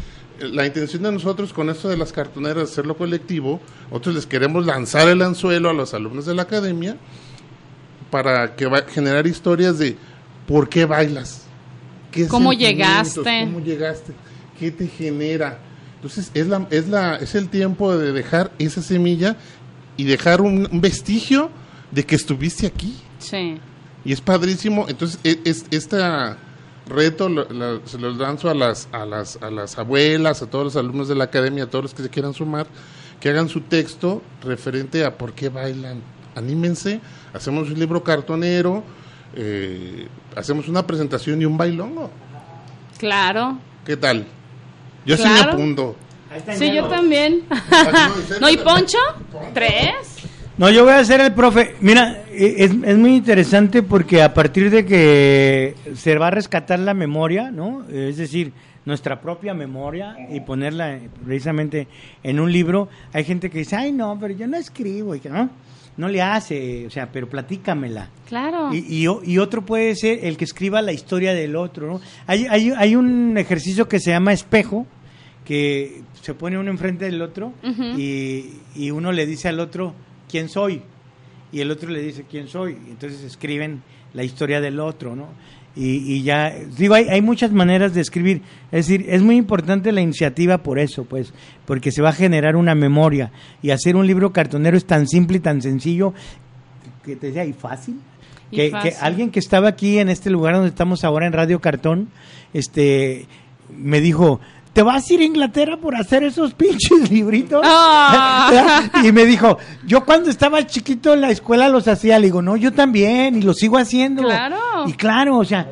eh, la intención de nosotros con esto de las cartoneras, hacerlo colectivo, nosotros les queremos lanzar el anzuelo a los alumnos de la academia para que va generar historias de por qué bailas, qué ¿Cómo llegaste? cómo llegaste, qué te genera. Entonces, es, la, es, la, es el tiempo de dejar esa semilla y dejar un, un vestigio de que estuviste aquí. Sí. Y es padrísimo. Entonces, e- es, este reto lo- lo- se los lanzo a las, a, las, a las abuelas, a todos los alumnos de la academia, a todos los que se quieran sumar, que hagan su texto referente a por qué bailan. Anímense, hacemos un libro cartonero, eh, hacemos una presentación y un bailongo. Claro. ¿Qué tal? Yo sí me Claro. apunto. Sí, yo también. ¿No, y Poncho? ¿Tres? No, yo voy a ser el profe. Mira, e- es, es muy interesante porque a partir de que se va a rescatar la memoria, ¿no? Es decir, nuestra propia memoria y ponerla precisamente en un libro, hay gente que dice, ay, no, pero yo no escribo, y que no, no le hace, o sea, pero platícamela. Claro. Y, y, otro puede ser el que escriba la historia del otro, ¿no? Hay, hay, hay un ejercicio que se llama espejo, que se pone uno enfrente del otro y, y uno le dice al otro, ¿quién soy? Y el otro le dice, ¿quién soy? Entonces escriben la historia del otro, ¿no? Y, y ya, digo, hay, hay muchas maneras de escribir. Es decir, es muy importante la iniciativa por eso, pues, porque se va a generar una memoria. Y hacer un libro cartonero es tan simple y tan sencillo que te decía, y fácil. Y que, fácil. que alguien que estaba aquí en este lugar donde estamos ahora en Radio Cartón, este, me dijo, ¿te vas a ir a Inglaterra por hacer esos pinches libritos? Ah. y me dijo, yo cuando estaba chiquito en la escuela los hacía, le digo, no, yo también, y lo sigo haciendo. Claro. Y claro, o sea,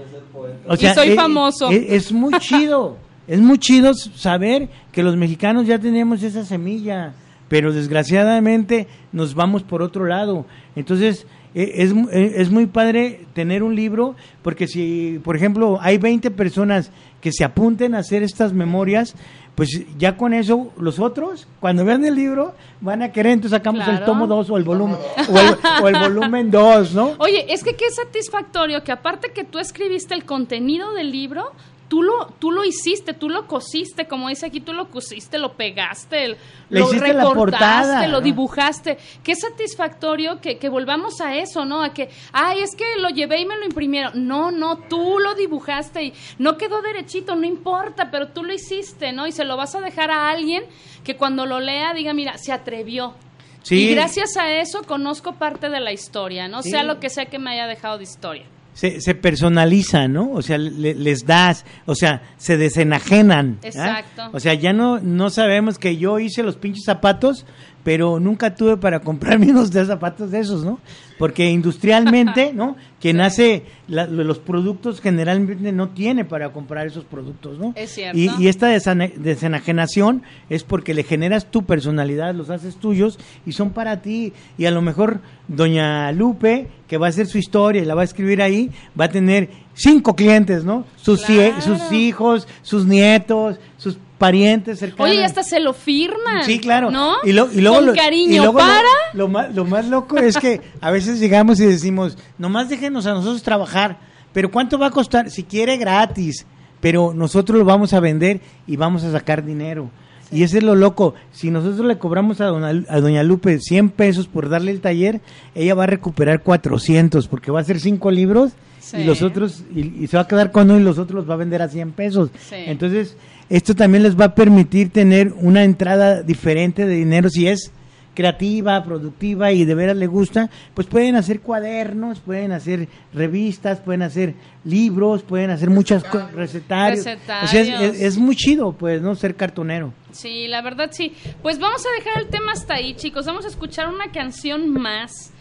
o Y soy eh, famoso. eh, es muy chido, es muy chido saber que los mexicanos ya tenemos esa semilla, pero desgraciadamente nos vamos por otro lado. Entonces, es, mu- eh, es muy padre tener un libro, porque si, por ejemplo, hay 20 personas que se apunten a hacer estas memorias, pues ya con eso los otros, cuando vean el libro, van a querer, entonces sacamos el tomo 2 o el volumen, o el, o el volumen 2, ¿no? Oye, es que qué satisfactorio que aparte que tú escribiste el contenido del libro, tú lo, tú lo hiciste, tú lo cosiste, como dice aquí, tú lo cosiste, lo pegaste, Le lo hiciste la recortaste, portada, lo ¿no? dibujaste. Qué satisfactorio que, que volvamos a eso, ¿no? A que, ay, es que lo llevé y me lo imprimieron. No, no, tú lo dibujaste y no quedó derechito, no importa, pero tú lo hiciste, ¿no? Y se lo vas a dejar a alguien que cuando lo lea diga, mira, se atrevió. Sí. Y gracias a eso conozco parte de la historia, no Sí. sea lo que sea que me haya dejado de historia. Se, se personaliza, ¿no? O sea, le- les das, o sea, se desenajenan. ¿ah? Exacto. O sea, ya no, no sabemos que yo hice los pinches zapatos, pero nunca tuve para comprarme unos de zapatos de esos, ¿no? Porque industrialmente, ¿no? Quien hace la- los productos generalmente no tiene para comprar esos productos, ¿no? Es cierto. Y, y esta desenajenación es porque le generas tu personalidad, los haces tuyos y son para ti. Y a lo mejor doña Lupe, que va a hacer su historia y la va a escribir ahí, va a tener cinco clientes, ¿no? Sus, Claro. sus hijos, sus nietos, sus parientes cercanos. Oye, hasta se lo firman. Sí, claro. ¿No? Y, lo- y luego Con lo- cariño y luego lo- para. Lo, más, lo más loco es que a veces llegamos y decimos, nomás déjenos a nosotros trabajar. pero ¿cuánto va a costar? Si quiere gratis, pero nosotros lo vamos a vender y vamos a sacar dinero. Y ese es lo loco. Si nosotros le cobramos a doña, a doña Lupe 100 pesos por darle el taller, ella va a recuperar 400 porque va a hacer cinco libros Sí. y los otros y, y se va a quedar con uno y los otros los va a vender a 100 pesos. Sí. Entonces, esto también les va a permitir tener una entrada diferente de dinero si es creativa, productiva y de veras le gusta, pues pueden hacer cuadernos, pueden hacer revistas, pueden hacer libros, pueden hacer muchas cosas, recetarios. O sea, es, Recetarios. es- es muy chido, pues, ¿no? Ser cartonero. Sí, la verdad sí. Pues vamos a dejar el tema hasta ahí, chicos. Vamos a escuchar una canción más.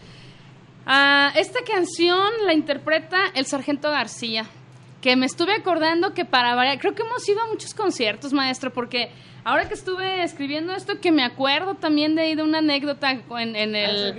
Ah, esta canción la interpreta el Sargento García, que me estuve acordando que para variar, creo que hemos ido a muchos conciertos, maestro, porque ahora que estuve escribiendo esto, que me acuerdo también de, de una anécdota en, en el,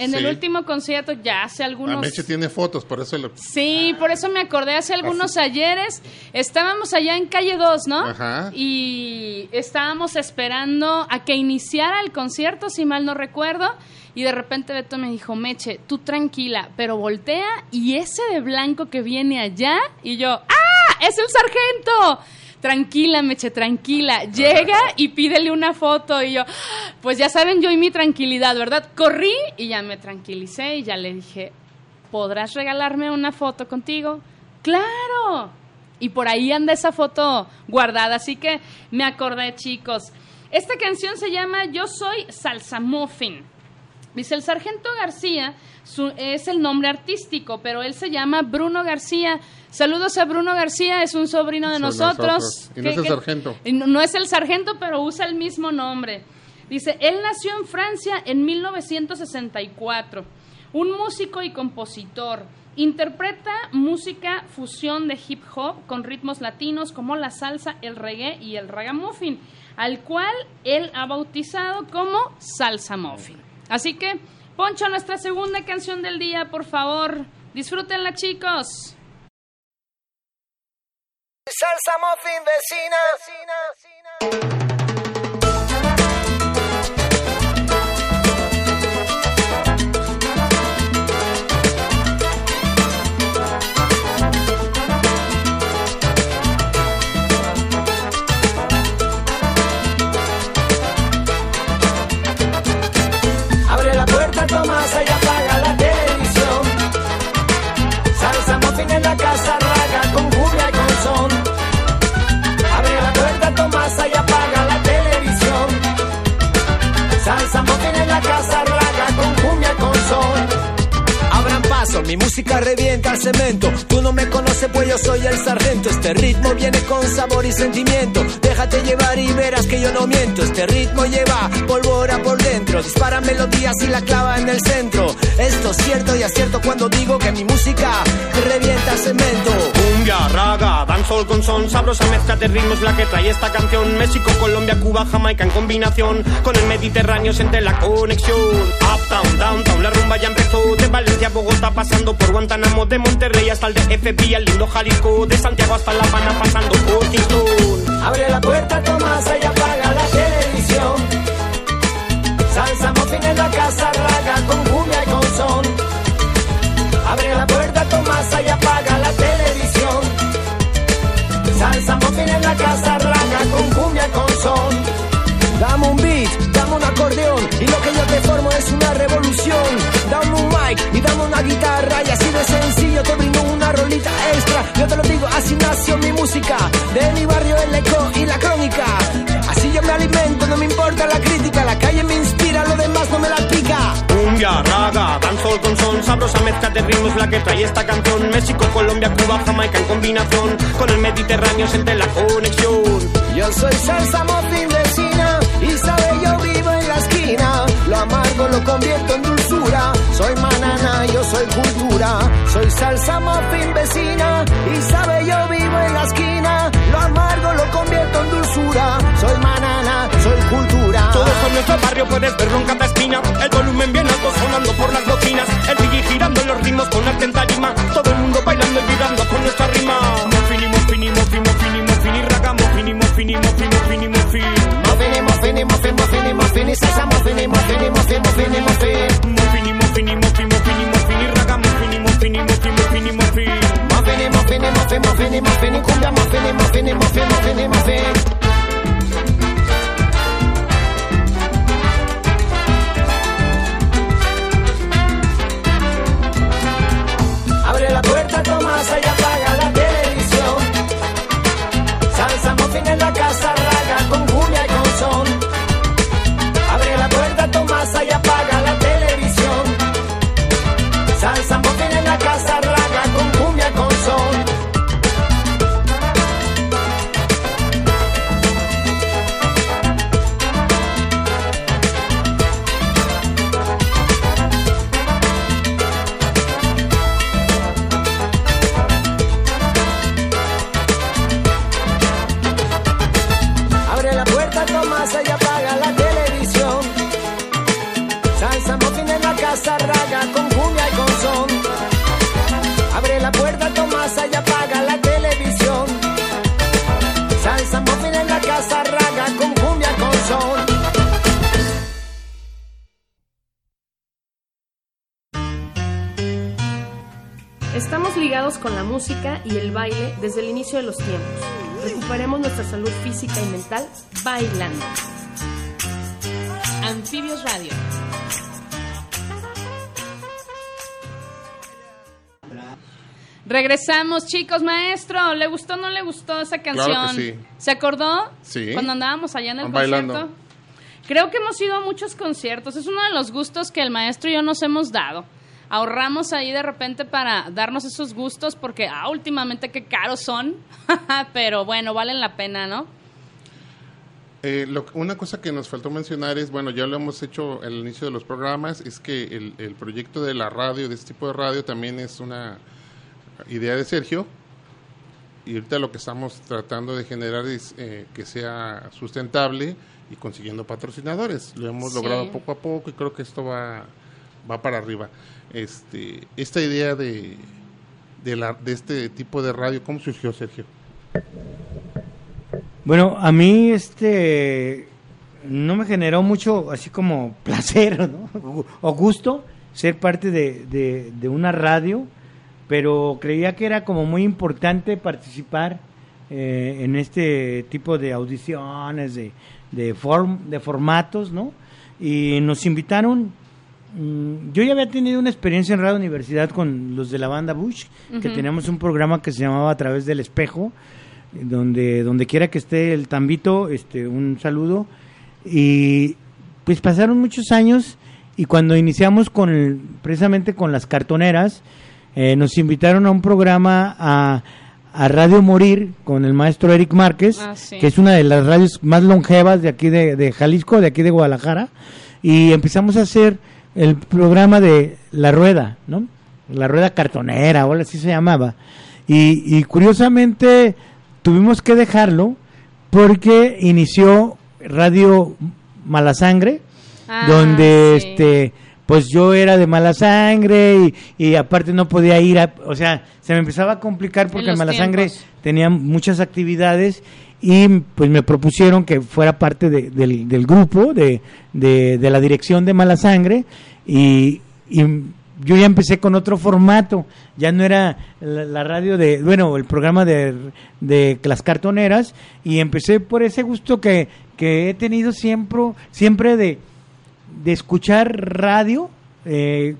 en el último concierto, ya hace algunos... Meche tiene fotos, por eso lo... Sí, por eso me acordé hace algunos ayeres. Estábamos allá en calle 2, ¿no? Ajá. Y estábamos esperando a que iniciara el concierto, si mal no recuerdo. Y de repente Beto me dijo, Meche, tú tranquila, pero voltea y ese de blanco que viene allá. Y yo, ¡ah! ¡Es el sargento! Tranquila, Meche, tranquila. Llega y pídele una foto. Y yo, pues ya saben, yo y mi tranquilidad, ¿verdad? Corrí y ya me tranquilicé y ya le dije, ¿podrás regalarme una foto contigo? Claro. Y por ahí anda esa foto guardada, así que me acordé, chicos. Esta canción se llama Yo soy Salsa Muffin. Dice el sargento García, su- es el nombre artístico, pero él se llama Bruno García. Saludos a Bruno García, es un sobrino de Son nosotros. nosotros. Y no es el sargento. no es el sargento, pero usa el mismo nombre. Dice, él nació en Francia en 1964. Un músico y compositor. Interpreta música fusión de hip hop con ritmos latinos como la salsa, el reggae y el ragamuffin, al cual él ha bautizado como Salsa Muffin. Así que, Poncho, nuestra segunda canción del día, por favor. Disfrútenla, chicos. Salsa muffin vecina. Abre Mi música revienta el cemento. Tú no me conoces, pues yo soy el sargento. Este ritmo viene con sabor y sentimiento. Déjate llevar y verás que yo no miento. Este ritmo lleva pólvora por dentro. Dispara melodías y la clava en el centro. Esto es cierto y acierto cuando digo que mi música revienta el cemento. Cumbia, raga, dancehall con son, sabrosa mezcla de ritmos la que trae esta canción. México, Colombia, Cuba, Jamaica en combinación con el Mediterráneo siente la conexión. Uptown, downtown, la rumba ya empezó de Valencia a Bogotá pasando por Guantánamo, de Monterrey hasta el DF, al lindo Jalisco, de Santiago hasta La Habana pasando por Kingston. Abre la puerta, Tomasa, y apaga la televisión. Salsa muffin en la casa, raga con cumbia y con son. Abre la puerta, Tomasa, y apaga la televisión. Salsa muffin en la casa, raga con cumbia y con son. Dame un beat, dame un acordeón y lo que yo te formo es una revolución. Dame un mic y dame una guitarra y así de sencillo te brindo una rolita extra. Yo te lo digo, así nació mi música, de mi barrio el eco y la crónica. Así yo me alimento, no me importa la crítica, la calle me inspira, lo demás no me la pica. Cumbia, raga, dancehall con son, sabrosa mezcla de ritmos la que trae esta canción. México, Colombia, Cuba, Jamaica en combinación con el Mediterráneo siente la conexión. Yo soy salsa muffin vecina y sabe yo vivo en la esquina. Lo amargo lo convierto en Soy manana, yo soy cultura. Soy salsa muffin vecina y sabe yo vivo en la esquina. Lo amargo lo convierto en dulzura. Soy manana, soy cultura. Todo por nuestro barrio puedes verlo en cada esquina. El volumen bien alto sonando por las bocinas. El DJ girando los ritmos con arte en tarima. Todo el mundo bailando y vibrando con nuestra rima. Muffin, muffin y muffin y raga. Muffin. Muffin y muffin y muffin, muffin y muffin y salsa muffin y muffin y muffin, muffin y muffin. Muffin y muffin y muffin, muffin y muffin y raga. Muffin y muffin y muffin, muffin y muffin. y muffin y cumbia muffin y muffin y muffin, muffin y muffin. Abre la puerta, Tomasa, y apaga la televisión. Salsa muffin en la casa, raga con cumbia y con son. Abre la puerta, Tomasa, y apaga Salsa Estamos ligados con la música y el baile desde el inicio de los tiempos. Recuperemos nuestra salud física y mental bailando. Anfibios Radio. Regresamos, chicos, maestro. ¿Le gustó o no le gustó esa canción? Claro que sí. ¿Se acordó? Sí. Cuando andábamos allá en el Bailando. concierto. Creo que hemos ido a muchos conciertos. Es uno de los gustos que el maestro y yo nos hemos dado. Ahorramos ahí de repente para darnos esos gustos porque, ah, últimamente qué caros son. Pero bueno, valen la pena, ¿no? Eh, lo- una cosa que nos faltó mencionar es, bueno, ya lo hemos hecho al inicio de los programas, es que el, el proyecto de la radio, de este tipo de radio, también es una idea de Sergio. Y ahorita lo que estamos tratando de generar es eh, que sea sustentable y consiguiendo patrocinadores. Lo hemos Sí. logrado poco a poco y creo que esto va, va para arriba. Este, esta idea de, de, la, de este tipo de radio, ¿cómo surgió, Sergio? Bueno, a mí este no me generó mucho así como placer o gusto ser parte de, de- una radio, pero creía que era como muy importante participar eh, en este tipo de audiciones, de, de, form- de formatos, ¿no? Y nos invitaron, yo ya había tenido una experiencia en Radio Universidad con los de la banda Bush, que teníamos un programa que se llamaba A través del espejo, donde donde quiera que esté el tambito, este un saludo y pues pasaron muchos años y cuando iniciamos con el- precisamente con las cartoneras eh, nos invitaron a un programa a, a Radio Morir con el maestro Eric Márquez, Ah, sí. que es una de las radios más longevas de aquí de, de Jalisco, de aquí de Guadalajara, y empezamos a hacer el programa de La Rueda, ¿no? La Rueda Cartonera, o así se llamaba. Y, y curiosamente tuvimos que dejarlo porque inició Radio Mala Sangre, Ah, donde sí. este pues yo era de mala sangre y, y aparte no podía ir a, o sea, se me empezaba a complicar porque mala sangre tenía muchas actividades y pues me propusieron que fuera parte de- del, del grupo de, de, de la dirección de mala sangre y, y yo ya empecé con otro formato, ya no era la, radio de, bueno, el programa de, de las cartoneras y empecé por ese gusto que, que he tenido siempre, siempre de, de escuchar radio eh,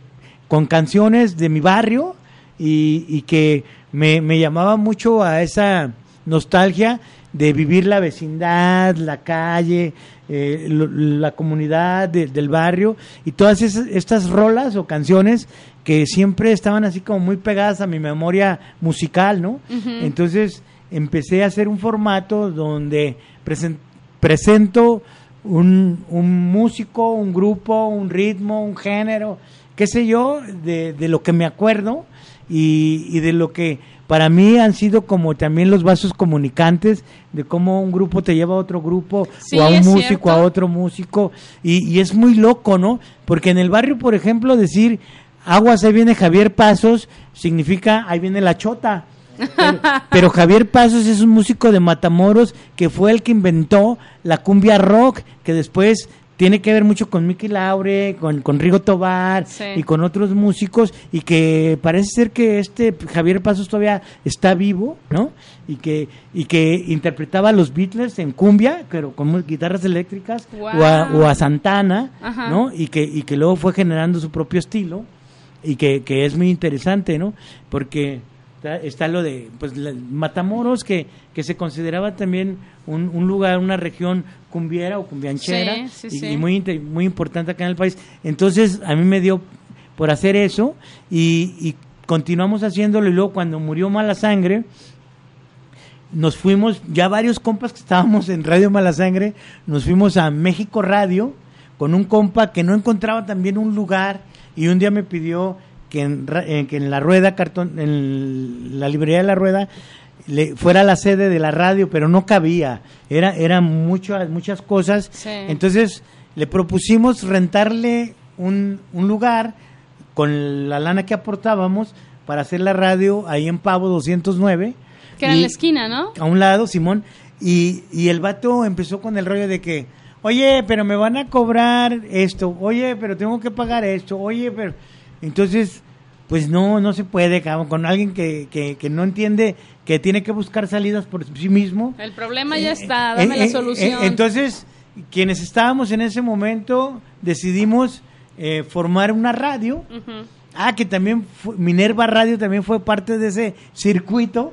con canciones de mi barrio y, y que me, me llamaba mucho a esa nostalgia de vivir la vecindad, la calle, eh, lo- la comunidad de- del barrio y todas esas, estas rolas o canciones que siempre estaban así como muy pegadas a mi memoria musical, ¿no? Entonces empecé a hacer un formato donde presen- presento un, un músico, un grupo, un ritmo, un género, qué sé yo, de, de lo que me acuerdo y, y de lo que para mí han sido como también los vasos comunicantes de cómo un grupo te lleva a otro grupo Sí, o a un músico cierto. a otro músico y, y es muy loco, ¿no? Porque en el barrio, por ejemplo, decir aguas ahí viene Javier Pasos significa ahí viene la chota. Pero, pero Javier Pasos es un músico de Matamoros que fue el que inventó la cumbia rock, que después tiene que ver mucho con Mickey Laure, con, con Rigo Tobar Sí. y con otros músicos y que parece ser que este Javier Pasos todavía está vivo, ¿no? Y que y que interpretaba a los Beatles en cumbia, pero con guitarras eléctricas Guau. o, a, o a Santana, Ajá. ¿no? Y que y que luego fue generando su propio estilo y que, que es muy interesante, ¿no? Porque está, está lo de pues la- Matamoros que, que se consideraba también un, un lugar, una región cumbiera o cumbianchera Sí, sí, y, sí. y muy muy importante acá en el país. Entonces a mí me dio por hacer eso y, y continuamos haciéndolo y luego cuando murió Mala Sangre nos fuimos, ya varios compas que estábamos en Radio Mala Sangre, nos fuimos a México Radio con un compa que no encontraba también un lugar y un día me pidió que en, eh, que en la rueda cartón, en la librería de la rueda le, fuera la sede de la radio, pero no cabía, era, eran muchas muchas cosas, Sí. entonces le propusimos rentarle un, un lugar con la lana que aportábamos para hacer la radio ahí en Pavo 209 Que era en la esquina, ¿no? a un lado, Simón, y, y el vato empezó con el rollo de que, oye, pero me van a cobrar esto, oye, pero tengo que pagar esto, oye, pero... Entonces, pues no, no se puede, cabrón, con alguien que, que, que no entiende que tiene que buscar salidas por sí mismo. El problema ya Eh, está, eh, dame eh, la eh, solución. entonces, quienes estábamos en ese momento, decidimos eh, formar una radio. Ah, que también Minerva Radio también fue parte de ese circuito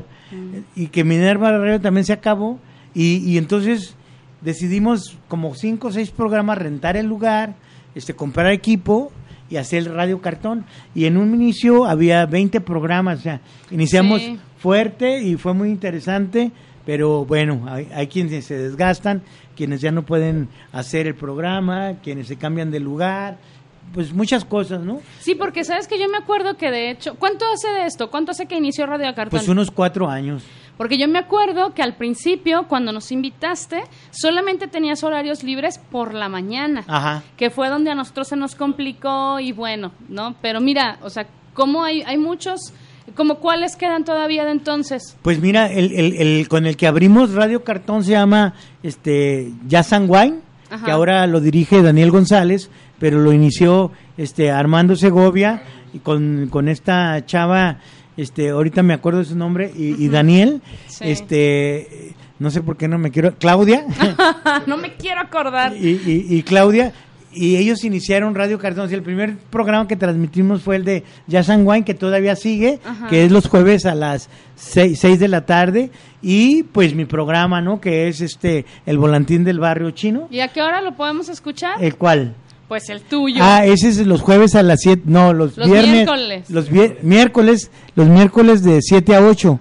y que Minerva Radio también se acabó y, y entonces decidimos como cinco o seis programas rentar el lugar, este comprar equipo y hacer el radio cartón y en un inicio había 20 programas, o sea, iniciamos Sí. fuerte y fue muy interesante, pero bueno, hay, hay quienes se desgastan, quienes ya no pueden hacer el programa, quienes se cambian de lugar, pues muchas cosas, ¿no? Sí, porque sabes que yo me acuerdo que de hecho, ¿cuánto hace de esto? ¿Cuánto hace que inició Radio Cartón? Pues unos cuatro años. Porque yo me acuerdo que al principio, cuando nos invitaste, solamente tenías horarios libres por la mañana. Ajá. Que fue donde a nosotros se nos complicó y bueno, ¿no? Pero mira, o sea, ¿cómo hay, hay muchos, como cuáles quedan todavía de entonces? Pues mira, el, el, el con el que abrimos Radio Cartón se llama este Jazz and Wine, Ajá. que ahora lo dirige Daniel González, pero lo inició este Armando Segovia y con, con esta chava, este ahorita me acuerdo de su nombre, y, y Daniel, Sí. este no sé por qué no me quiero, Claudia, no me quiero acordar. y, y- y Claudia, y ellos iniciaron Radio Cartón. El primer programa que transmitimos fue el de Jazz and Wine, que todavía sigue, Ajá. que es los jueves a las 6, de la tarde. Y pues mi programa, ¿no? Que es este El Volantín del Barrio Chino. ¿Y a qué hora lo podemos escuchar? ¿El cual? Pues el tuyo. Ah, ese es los jueves a las 7, no, los, Los viernes. miércoles. Los vier- miércoles, los miércoles de 7 a 8.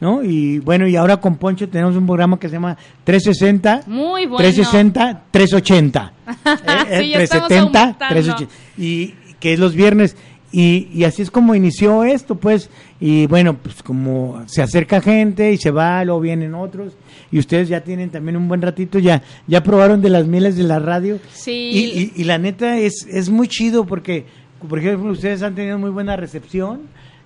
¿No? Y bueno, y ahora con Poncho tenemos un programa que se llama 360. Muy bueno. 360, 380. Sí, ya estamos 370, aumentando. 380. Y que es los viernes. Y, y así es como inició esto, pues. Y bueno, pues como se acerca gente y se va, luego vienen otros. Y ustedes ya tienen también un buen ratito, ya, ya probaron de las mieles de la radio. Sí. Y, y- y la neta es, es muy chido porque, por ejemplo, ustedes han tenido muy buena recepción.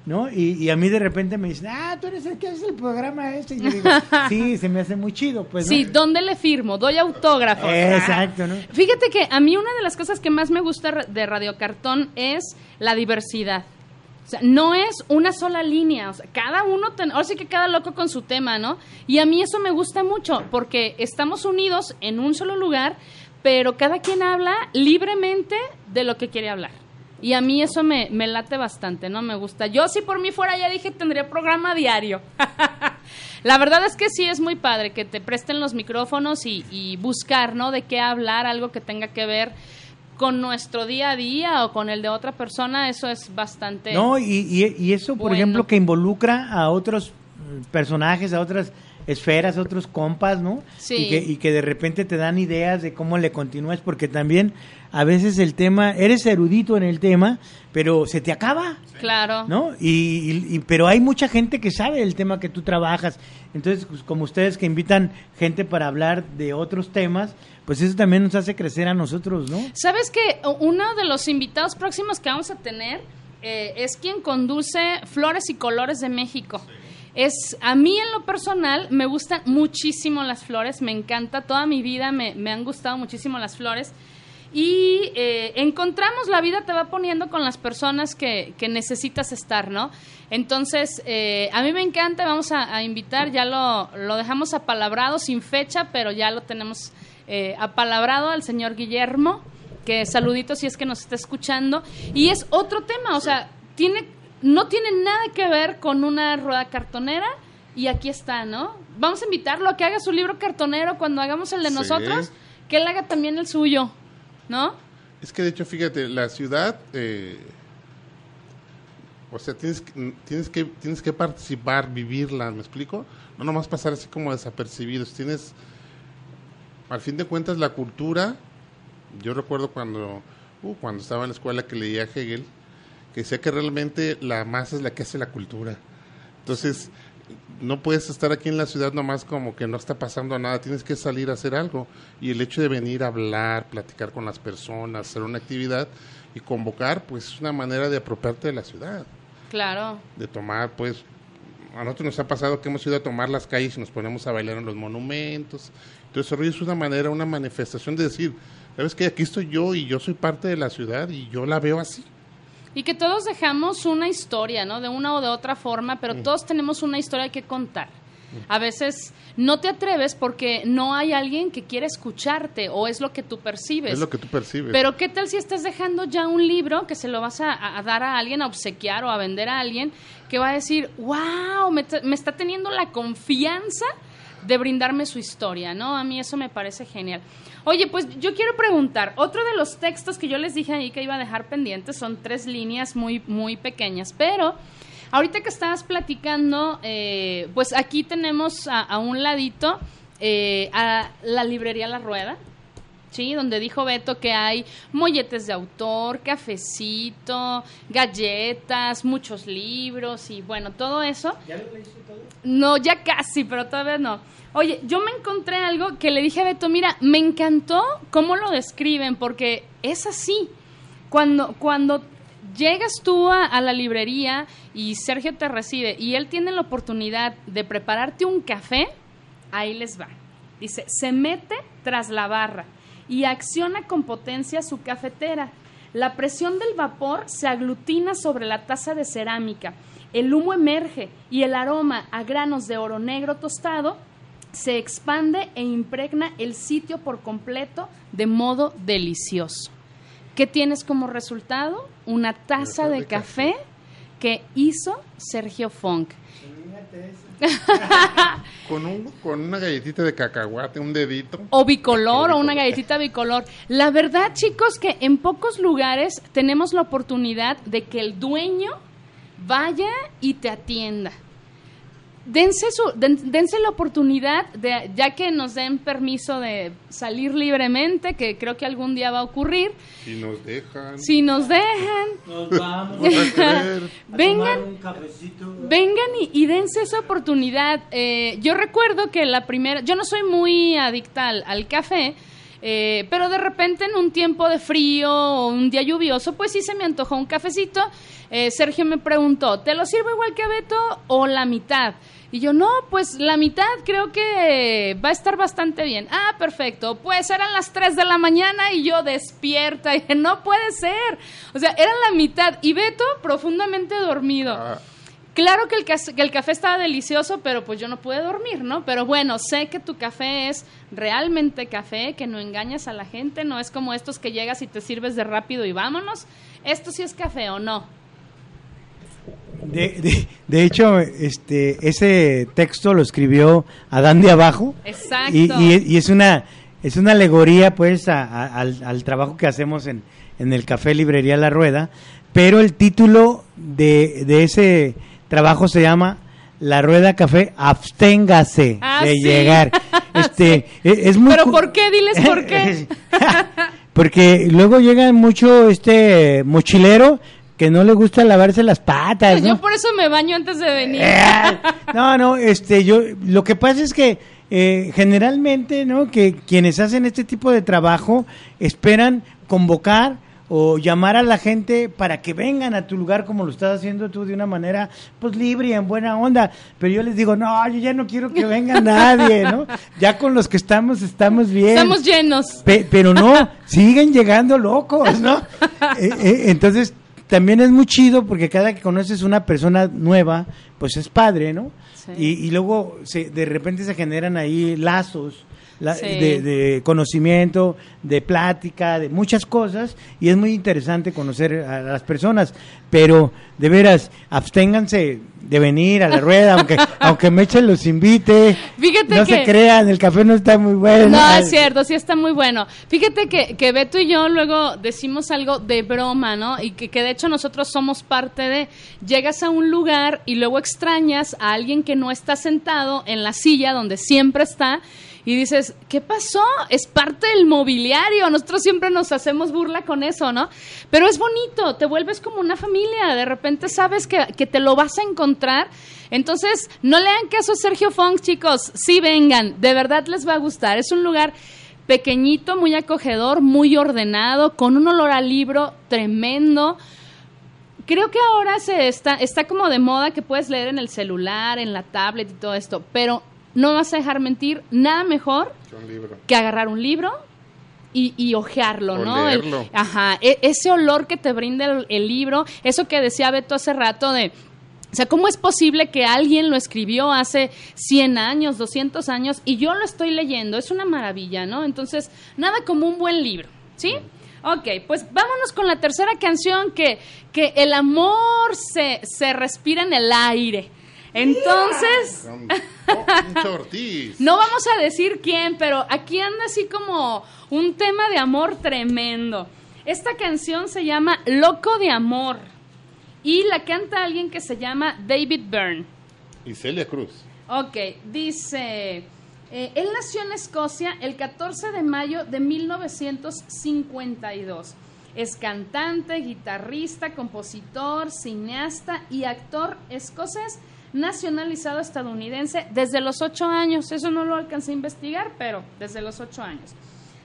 ¿No? Y, y a mí de repente me dicen, ah, tú eres el que hace el programa este. Y yo digo, sí, se me hace muy chido, pues. ¿no? Sí, ¿dónde le firmo? Doy autógrafos. Exacto, ¿no? Fíjate que a mí una de las cosas que más me gusta de Radio Cartón es la diversidad. O sea, no es una sola línea, o sea, cada uno, ten- ahora sí que cada loco con su tema, ¿no? Y a mí eso me gusta mucho, porque estamos unidos en un solo lugar, pero cada quien habla libremente de lo que quiere hablar. Y a mí eso me, me late bastante, ¿no? Me gusta. Yo si por mí fuera, ya dije, tendría programa diario. La verdad es que sí es muy padre que te presten los micrófonos y, y buscar, ¿no? De qué hablar, algo que tenga que ver con nuestro día a día o con el de otra persona, eso es bastante... No, y, y, y eso, por Bueno. ejemplo, que involucra a otros mm, personajes, a otras esferas, a otros compas, ¿no? Sí. Y que, y que de repente te dan ideas de cómo le continúas, porque también a veces el tema, eres erudito en el tema, pero se te acaba. Claro. ¿no? Y, y- y- pero hay mucha gente que sabe el tema que tú trabajas. Entonces, pues, como ustedes que invitan gente para hablar de otros temas, pues eso también nos hace crecer a nosotros, ¿no? ¿Sabes que uno de los invitados próximos que vamos a tener eh, es quien conduce Flores y Colores de México? Es, a mí en lo personal me gustan muchísimo las flores, me encanta, toda mi vida me, me han gustado muchísimo las flores. Y eh, encontramos, la vida te va poniendo con las personas que, que necesitas estar, ¿no? Entonces, eh, a mí me encanta, vamos a, a invitar, ya lo, lo dejamos apalabrado, sin fecha, pero ya lo tenemos eh, apalabrado al señor Guillermo, que saluditos si es que nos está escuchando. Y es otro tema, o sea, tiene, no tiene nada que ver con una rueda cartonera, y aquí está, ¿no? Vamos a invitarlo a que haga su libro cartonero cuando hagamos el de Sí. nosotros, que él haga también el suyo, ¿no? Es que de hecho, fíjate, la ciudad, eh, o sea, tienes, que- tienes, que, tienes que participar, vivirla, ¿me explico? No nomás pasar así como desapercibidos. Tienes, al fin de cuentas, la cultura. Yo recuerdo cuando, uh, cuando estaba en la escuela que leía Hegel, que decía que realmente la masa es la que hace la cultura. Entonces, no puedes estar aquí en la ciudad nomás como que no está pasando nada, tienes que salir a hacer algo. Y el hecho de venir a hablar, platicar con las personas, hacer una actividad y convocar, pues es una manera de apropiarte de la ciudad, Claro. de tomar, pues, a nosotros nos ha pasado que hemos ido a tomar las calles y nos ponemos a bailar en los monumentos. Entonces, es una manera, una manifestación de decir, ¿sabes qué? Aquí estoy yo y yo soy parte de la ciudad y yo la veo así. Y que todos dejamos una historia, ¿no? De una o de otra forma, pero todos tenemos una historia que contar. A veces no te atreves porque no hay alguien que quiera escucharte o es lo que tú percibes. Es lo que tú percibes. Pero ¿qué tal si estás dejando ya un libro que se lo vas a, dar a alguien, a obsequiar o a vender a alguien, que va a decir, wow, me, me está teniendo la confianza de brindarme su historia, ¿no? A mí eso me parece genial. Oye, pues yo quiero preguntar, otro de los textos que yo les dije ahí que iba a dejar pendientes son tres líneas muy, muy pequeñas, pero ahorita que estabas platicando, eh, pues aquí tenemos a, a un ladito eh, a la librería La Rueda, ¿sí? Donde dijo Beto que hay molletes de autor, cafecito, galletas, muchos libros y bueno, todo eso. ¿Ya lo leíste todo? No, ya casi, pero todavía no. Oye, yo me encontré algo que le dije a Beto, mira, me encantó cómo lo describen, porque es así. Cuando, cuando llegas tú a, a la librería y Sergio te recibe y él tiene la oportunidad de prepararte un café, ahí les va. Dice, se mete tras la barra y acciona con potencia su cafetera. La presión del vapor se aglutina sobre la taza de cerámica. El humo emerge y el aroma a granos de oro negro tostado se expande e impregna el sitio por completo de modo delicioso. ¿Qué tienes como resultado? Una taza de café que hizo Sergio Funk. Con, un, con una galletita de cacahuate, un dedito. O bicolor, o una galletita bicolor. La verdad, chicos, que en pocos lugares tenemos la oportunidad de que el dueño vaya y te atienda. Dense, su, den- dense la oportunidad, de, ya que nos den permiso de salir libremente, que creo que algún día va a ocurrir. Y nos dejan. Si nos dejan, Nos vamos a vengan, tomar un cafecito. Vengan y, y dense esa oportunidad. Eh, yo recuerdo que la primera, yo no soy muy adicta al, al café, eh, pero de repente en un tiempo de frío o un día lluvioso, pues sí se me antojó un cafecito. Eh, Sergio me preguntó, ¿te lo sirvo igual que a Beto o la mitad? Y yo, no, pues la mitad creo que va a estar bastante bien. Ah, perfecto. Pues eran las 3 de la mañana y yo despierta. Y dije, no puede ser. O sea, eran la mitad. Y Beto profundamente dormido. Ah, Claro que el, que el café estaba delicioso, pero pues yo no pude dormir, ¿no? Pero bueno, sé que tu café es realmente café, que no engañas a la gente, no es como estos que llegas y te sirves de rápido y vámonos. Esto sí es café o no. De, de, de hecho, este, ese texto lo escribió Adán de Abajo. Exacto. Y, y- y es una es una alegoría pues a- a- al, al trabajo que hacemos en, en el café librería La Rueda pero el título de, de ese trabajo se llama La Rueda Café absténgase Ah, de sí. llegar este e- es muy Pero ¿por qué? Diles por qué. porque luego llega mucho este mochilero que no le gusta lavarse las patas ¿no? Yo por eso me baño antes de venir. Eh, no, no, este, yo, lo que pasa es que eh, generalmente, ¿no? Que quienes hacen este tipo de trabajo esperan convocar o llamar a la gente para que vengan a tu lugar como lo estás haciendo tú de una manera pues libre y en buena onda. Pero yo les digo, no, yo ya no quiero que venga nadie, ¿no? Ya con los que estamos estamos bien. Estamos llenos. Pe- pero no, siguen llegando locos, ¿no? Eh, eh, entonces, también es muy chido porque cada que conoces una persona nueva, pues es padre, ¿no? Sí. Y, y luego se, de repente se generan ahí lazos la- Sí. de, de conocimiento, de plática, de muchas cosas, y es muy interesante conocer a las personas, pero de veras, absténganse de venir a la rueda, aunque, aunque Meche los invite, Fíjate no que- se crean, el café no está muy bueno. No, es cierto, sí está muy bueno. Fíjate que, que Beto y yo luego decimos algo de broma, ¿no? Y que, que de hecho nosotros somos parte de... Llegas a un lugar y luego extrañas a alguien que no está sentado en la silla donde siempre está y dices, ¿qué pasó? Es parte del mobiliario. Nosotros siempre nos hacemos burla con eso, ¿no? Pero es bonito, te vuelves como una familia. De repente sabes que, que te lo vas a encontrar. Entonces, no le hagan caso a Sergio Funk, chicos. Sí vengan, de verdad les va a gustar. Es un lugar pequeñito, muy acogedor, muy ordenado, con un olor a libro tremendo. Creo que ahora se está, está como de moda que puedes leer en el celular, en la tablet y todo esto, pero no me vas a dejar mentir, nada mejor Que un libro. que agarrar un libro y, y ojearlo, O ¿no? El- leerlo. ajá, e- ese olor que te brinda el, el libro, eso que decía Beto hace rato de... O sea, ¿cómo es posible que alguien lo escribió hace 100 años, 200 años y yo lo estoy leyendo? Es una maravilla, ¿no? Entonces, nada como un buen libro, ¿sí? Ok, pues vámonos con la tercera canción que, que el amor se, se respira en el aire. Entonces... Con Pincho Ortiz. No vamos a decir quién, pero aquí anda así como un tema de amor tremendo. Esta canción se llama Loco de Amor y la canta alguien que se llama David Byrne. Y Celia Cruz. Ok, dice, eh, él nació en Escocia el 14 de mayo de 1952. Es cantante, guitarrista, compositor, cineasta y actor escocés nacionalizado estadounidense desde los ocho años. Eso no lo alcancé a investigar, pero desde los ocho años.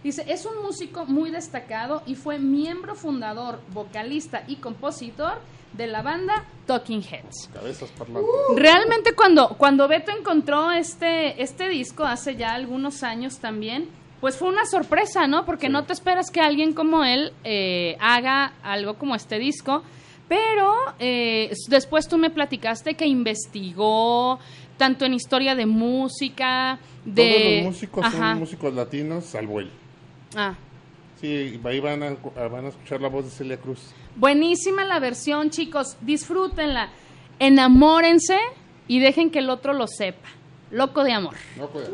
Dice, es un músico muy destacado y fue miembro fundador, vocalista y compositor de la banda Talking Heads. Cabezas parlantes. Realmente cuando, cuando Beto encontró este, este disco hace ya algunos años también, pues fue una sorpresa, ¿no? Porque Sí. no te esperas que alguien como él eh, haga algo como este disco, pero eh, después tú me platicaste que investigó tanto en historia de música, de... Todos los músicos Ajá. son músicos latinos, salvo él. Ah, Sí, ahí van a, van a escuchar la voz de Celia Cruz. buenísima la versión, chicos, disfrútenla, enamórense y dejen que el otro lo sepa. Loco de amor. No, pues.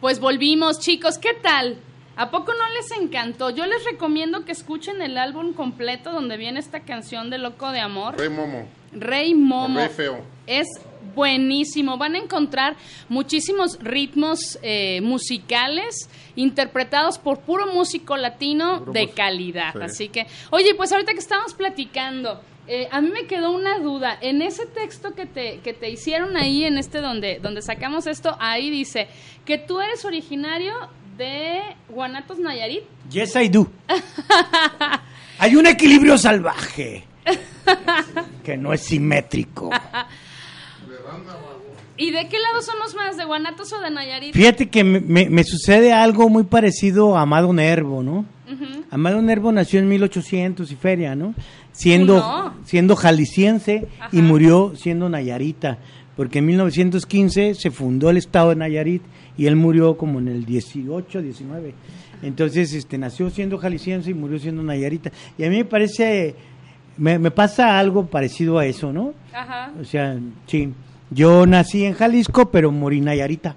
Pues volvimos, chicos, ¿qué tal? ¿A poco no les encantó? Yo les recomiendo que escuchen el álbum completo donde viene esta canción de Loco de Amor. Rey Momo. Rey Momo. Rey Feo. Es buenísimo. Van a encontrar muchísimos ritmos eh, musicales interpretados por puro músico latino Puro de calidad. sí. Así que, oye, pues ahorita que estábamos platicando, eh, a mí me quedó una duda. En ese texto que te, que te hicieron ahí, en este donde, donde sacamos esto, ahí dice que tú eres originario de Guanatos Nayarit. Yes, I do. Hay un equilibrio salvaje que no es simétrico. ¿Y de qué lado somos más, de Guanatos o de Nayarit? Fíjate que me, me- me sucede algo muy parecido a Amado Nervo, ¿no? Amado Nervo nació en 1800 y feria, ¿no? Siendo, no. siendo jalisciense y murió siendo nayarita, porque en 1915 se fundó el estado de Nayarit y él murió como en el 18, 19. Entonces, este, nació siendo jalisciense y murió siendo nayarita. Y a mí me parece, me, me pasa algo parecido a eso, ¿no? Ajá. O sea, sí, yo nací en Jalisco, pero morí nayarita.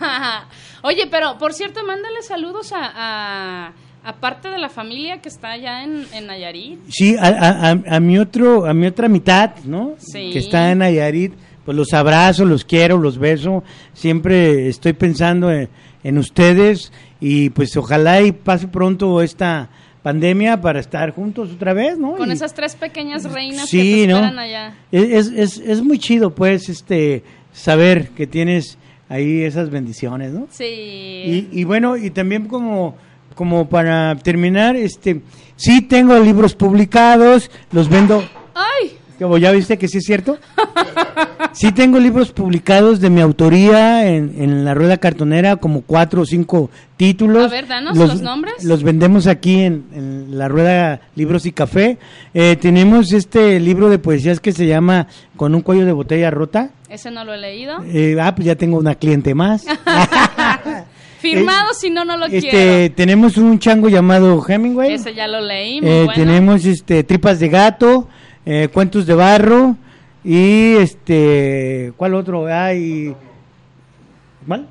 Oye, pero por cierto, mándale saludos a, a, a parte de la familia que está allá en, en Nayarit. Sí, a, a- a- mi otro, a mi otra mitad, ¿no? Sí. Que está en Nayarit, pues los abrazo, los quiero, los beso. Siempre estoy pensando en, en ustedes y pues ojalá y pase pronto esta pandemia para estar juntos otra vez, ¿no? Con Y- esas tres pequeñas reinas sí, que te ¿no? allá. Es, es, es muy chido, pues, este, saber que tienes ahí esas bendiciones, ¿no? Sí. Y, y bueno, y también como, como para terminar, este, sí tengo libros publicados, los vendo. ¡Ay! Como ya viste que sí es cierto. Sí tengo libros publicados de mi autoría en, en la rueda cartonera, como cuatro o cinco títulos. A ver, danos los nombres. Los vendemos aquí en, en la rueda Libros y Café. Eh, tenemos este libro de poesías que se llama Con un cuello de botella rota. Ese no lo he leído. Eh, ah, pues ya tengo una cliente más. Firmado, si no, no lo Este, quiero. tenemos un chango llamado Hemingway. Ese ya lo leí, muy Eh, bueno. Tenemos este tripas de gato, eh, cuentos de barro y este ¿cuál otro? Hay ¿Cuál?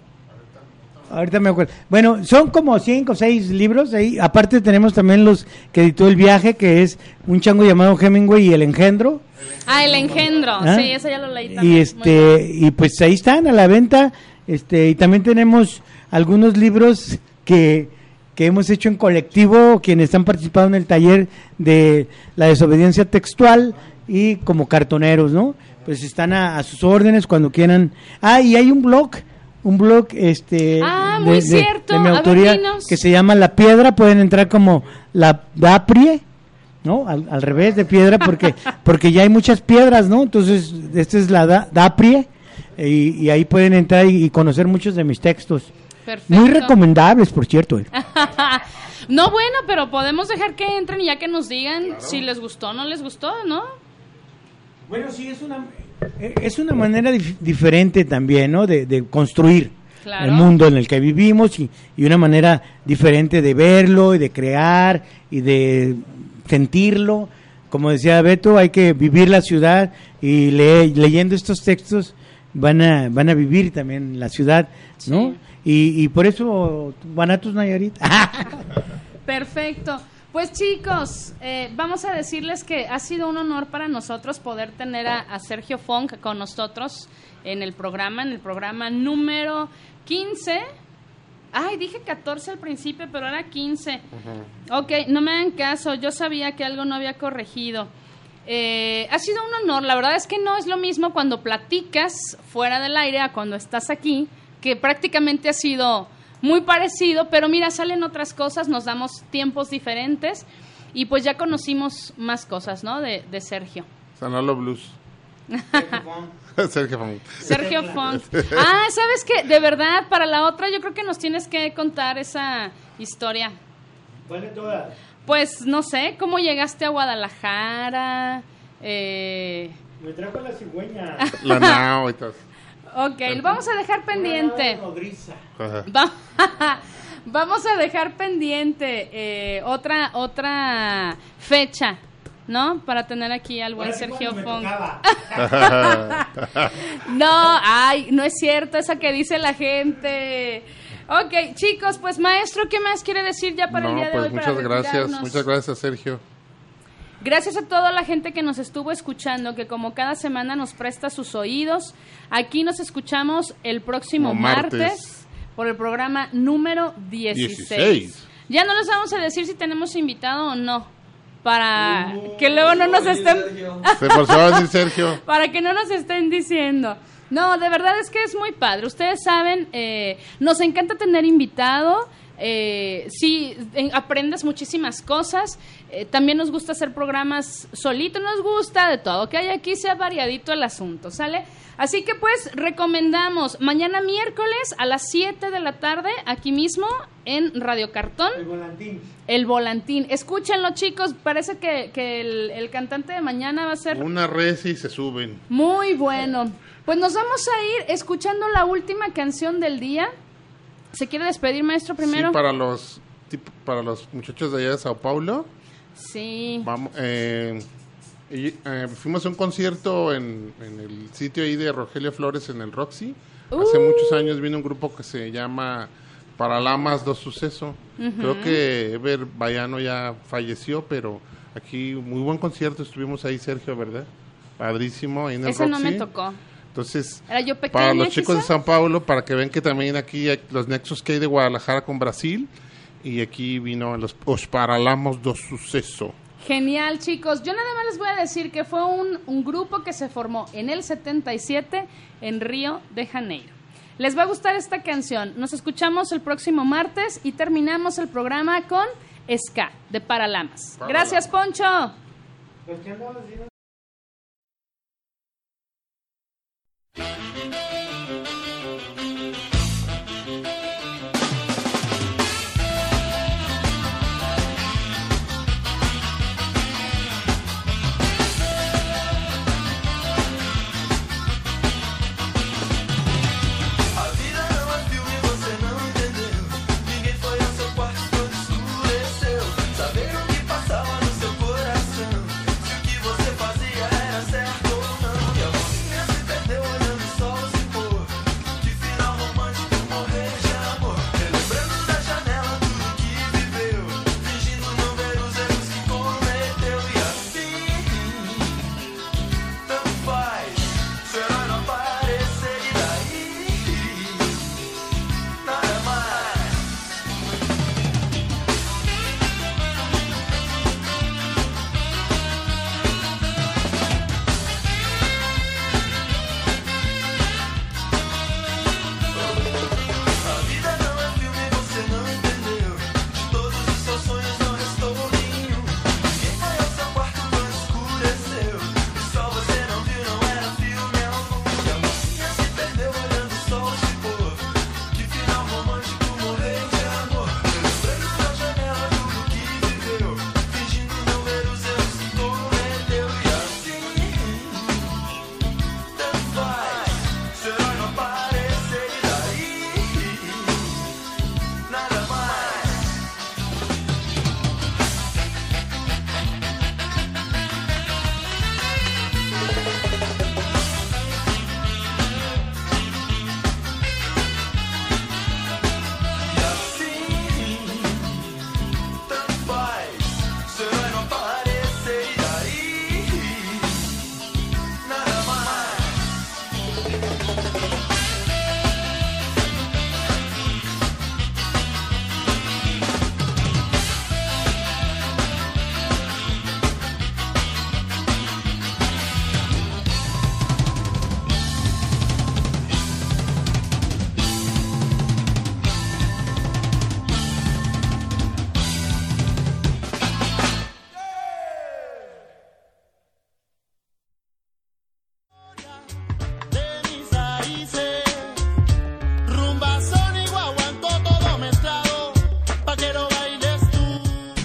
Ahorita me acuerdo. Bueno, son como cinco o seis libros ahí. Aparte tenemos también los que editó El Viaje, que es un chango llamado Hemingway y El Engendro. Ah, El Engendro. ¿Ah? Sí, ese ya lo leí también. Y este y pues ahí están a la venta. Este y también tenemos algunos libros que que hemos hecho en colectivo, quienes han participado en el taller de la desobediencia textual y como cartoneros, ¿no? Pues están a, a sus órdenes cuando quieran. Ah, y hay un blog, un blog este Ah, muy cierto. de mi ver, autoría que se llama La Piedra, pueden entrar como la Daprie, ¿no? Al, al revés de piedra porque porque ya hay muchas piedras, ¿no? Entonces, esta es la Da- Daprie y, y ahí pueden entrar y, y conocer muchos de mis textos. Perfecto. Muy recomendables, por cierto. eh. no, bueno, pero podemos dejar que entren y ya que nos digan si les gustó o no les gustó, ¿no? Bueno, sí, es una, eh, es una manera dif- diferente también, ¿no? De, de construir Claro. el mundo en el que vivimos y, y una manera diferente de verlo y de crear y de sentirlo. Como decía Beto, hay que vivir la ciudad y le- leyendo estos textos van a, van a vivir también la ciudad, ¿no? Y, y por eso, Guanatos Nayarit. Perfecto. Pues chicos, eh, vamos a decirles que ha sido un honor para nosotros poder tener a, a Sergio Funk con nosotros en el programa, en el programa número 15. Ay, dije 14 al principio, pero era 15. Ok, no me hagan caso, yo sabía que algo no había corregido. Eh, ha sido un honor, la verdad es que no es lo mismo cuando platicas fuera del aire a cuando estás aquí, que prácticamente ha sido muy parecido, pero mira, salen otras cosas, nos damos tiempos diferentes y pues ya conocimos más cosas, ¿no? De, de Sergio. Sanalo Blues. Sergio Font. Sergio Font. Ah, ¿sabes qué? De verdad, para la otra yo creo que nos tienes que contar esa historia. Pues no sé, ¿cómo llegaste a Guadalajara? Eh, Me trajo la cigüeña. La Nao y todo. Ok, lo vamos a dejar pendiente. Vamos a dejar pendiente eh, otra otra fecha, ¿no? Para tener aquí al buen Sergio Font. No, ay, no es cierto eso que dice la gente. Ok, chicos, pues maestro, ¿qué más quiere decir ya para el día de pues hoy? para muchas gracias, muchas gracias Sergio. Gracias a toda la gente que nos estuvo escuchando, que como cada semana nos presta sus oídos. Aquí nos escuchamos el próximo martes. martes. por el programa número 16. 16. Ya no les vamos a decir si tenemos invitado o no, para que luego no nos estén... Se por se va a decir Sergio. para que no nos estén diciendo. No, de verdad es que es muy padre. Ustedes saben, eh, nos encanta tener invitado. Eh, sí, en- aprendes muchísimas cosas. Eh, también nos gusta hacer programas solito, nos gusta de todo. Que hay aquí sea variadito el asunto, ¿sale? Así que pues recomendamos mañana miércoles a las 7 de la tarde, aquí mismo en Radio Cartón. El volantín. Escúchenlo, chicos. Parece que, que el, el cantante de mañana va a ser Una res y se suben. muy bueno. Pues nos vamos a ir escuchando la última canción del día. ¿Se quiere despedir, maestro, primero? Sí, para los para los muchachos de allá de Sao Paulo. Sí. Vamos, eh, y, eh, fuimos a un concierto en, en el sitio ahí de Rogelio Flores en el Roxy. Hace Uh. muchos años vino un grupo que se llama Paralamas do Suceso. Creo que Ever Bayano ya falleció, pero aquí muy buen concierto. Estuvimos ahí, Sergio, ¿verdad? Padrísimo, ahí en el Ese no me tocó. Entonces, Era yo pequeña, para los chicos de. San Paulo, para que vean que también aquí hay los nexos que hay de Guadalajara con Brasil. Y aquí vino los Os Paralamas do Suceso. Genial, chicos. Yo nada más les voy a decir que fue un, un grupo que se formó en el 77 en Río de Janeiro. Les va a gustar esta canción. Nos escuchamos el próximo martes y terminamos el programa con Ska de Paralamas. Gracias, Poncho. A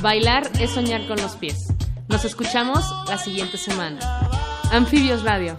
Bailar es soñar con los pies. Nos escuchamos la siguiente semana. Anfibios Radio.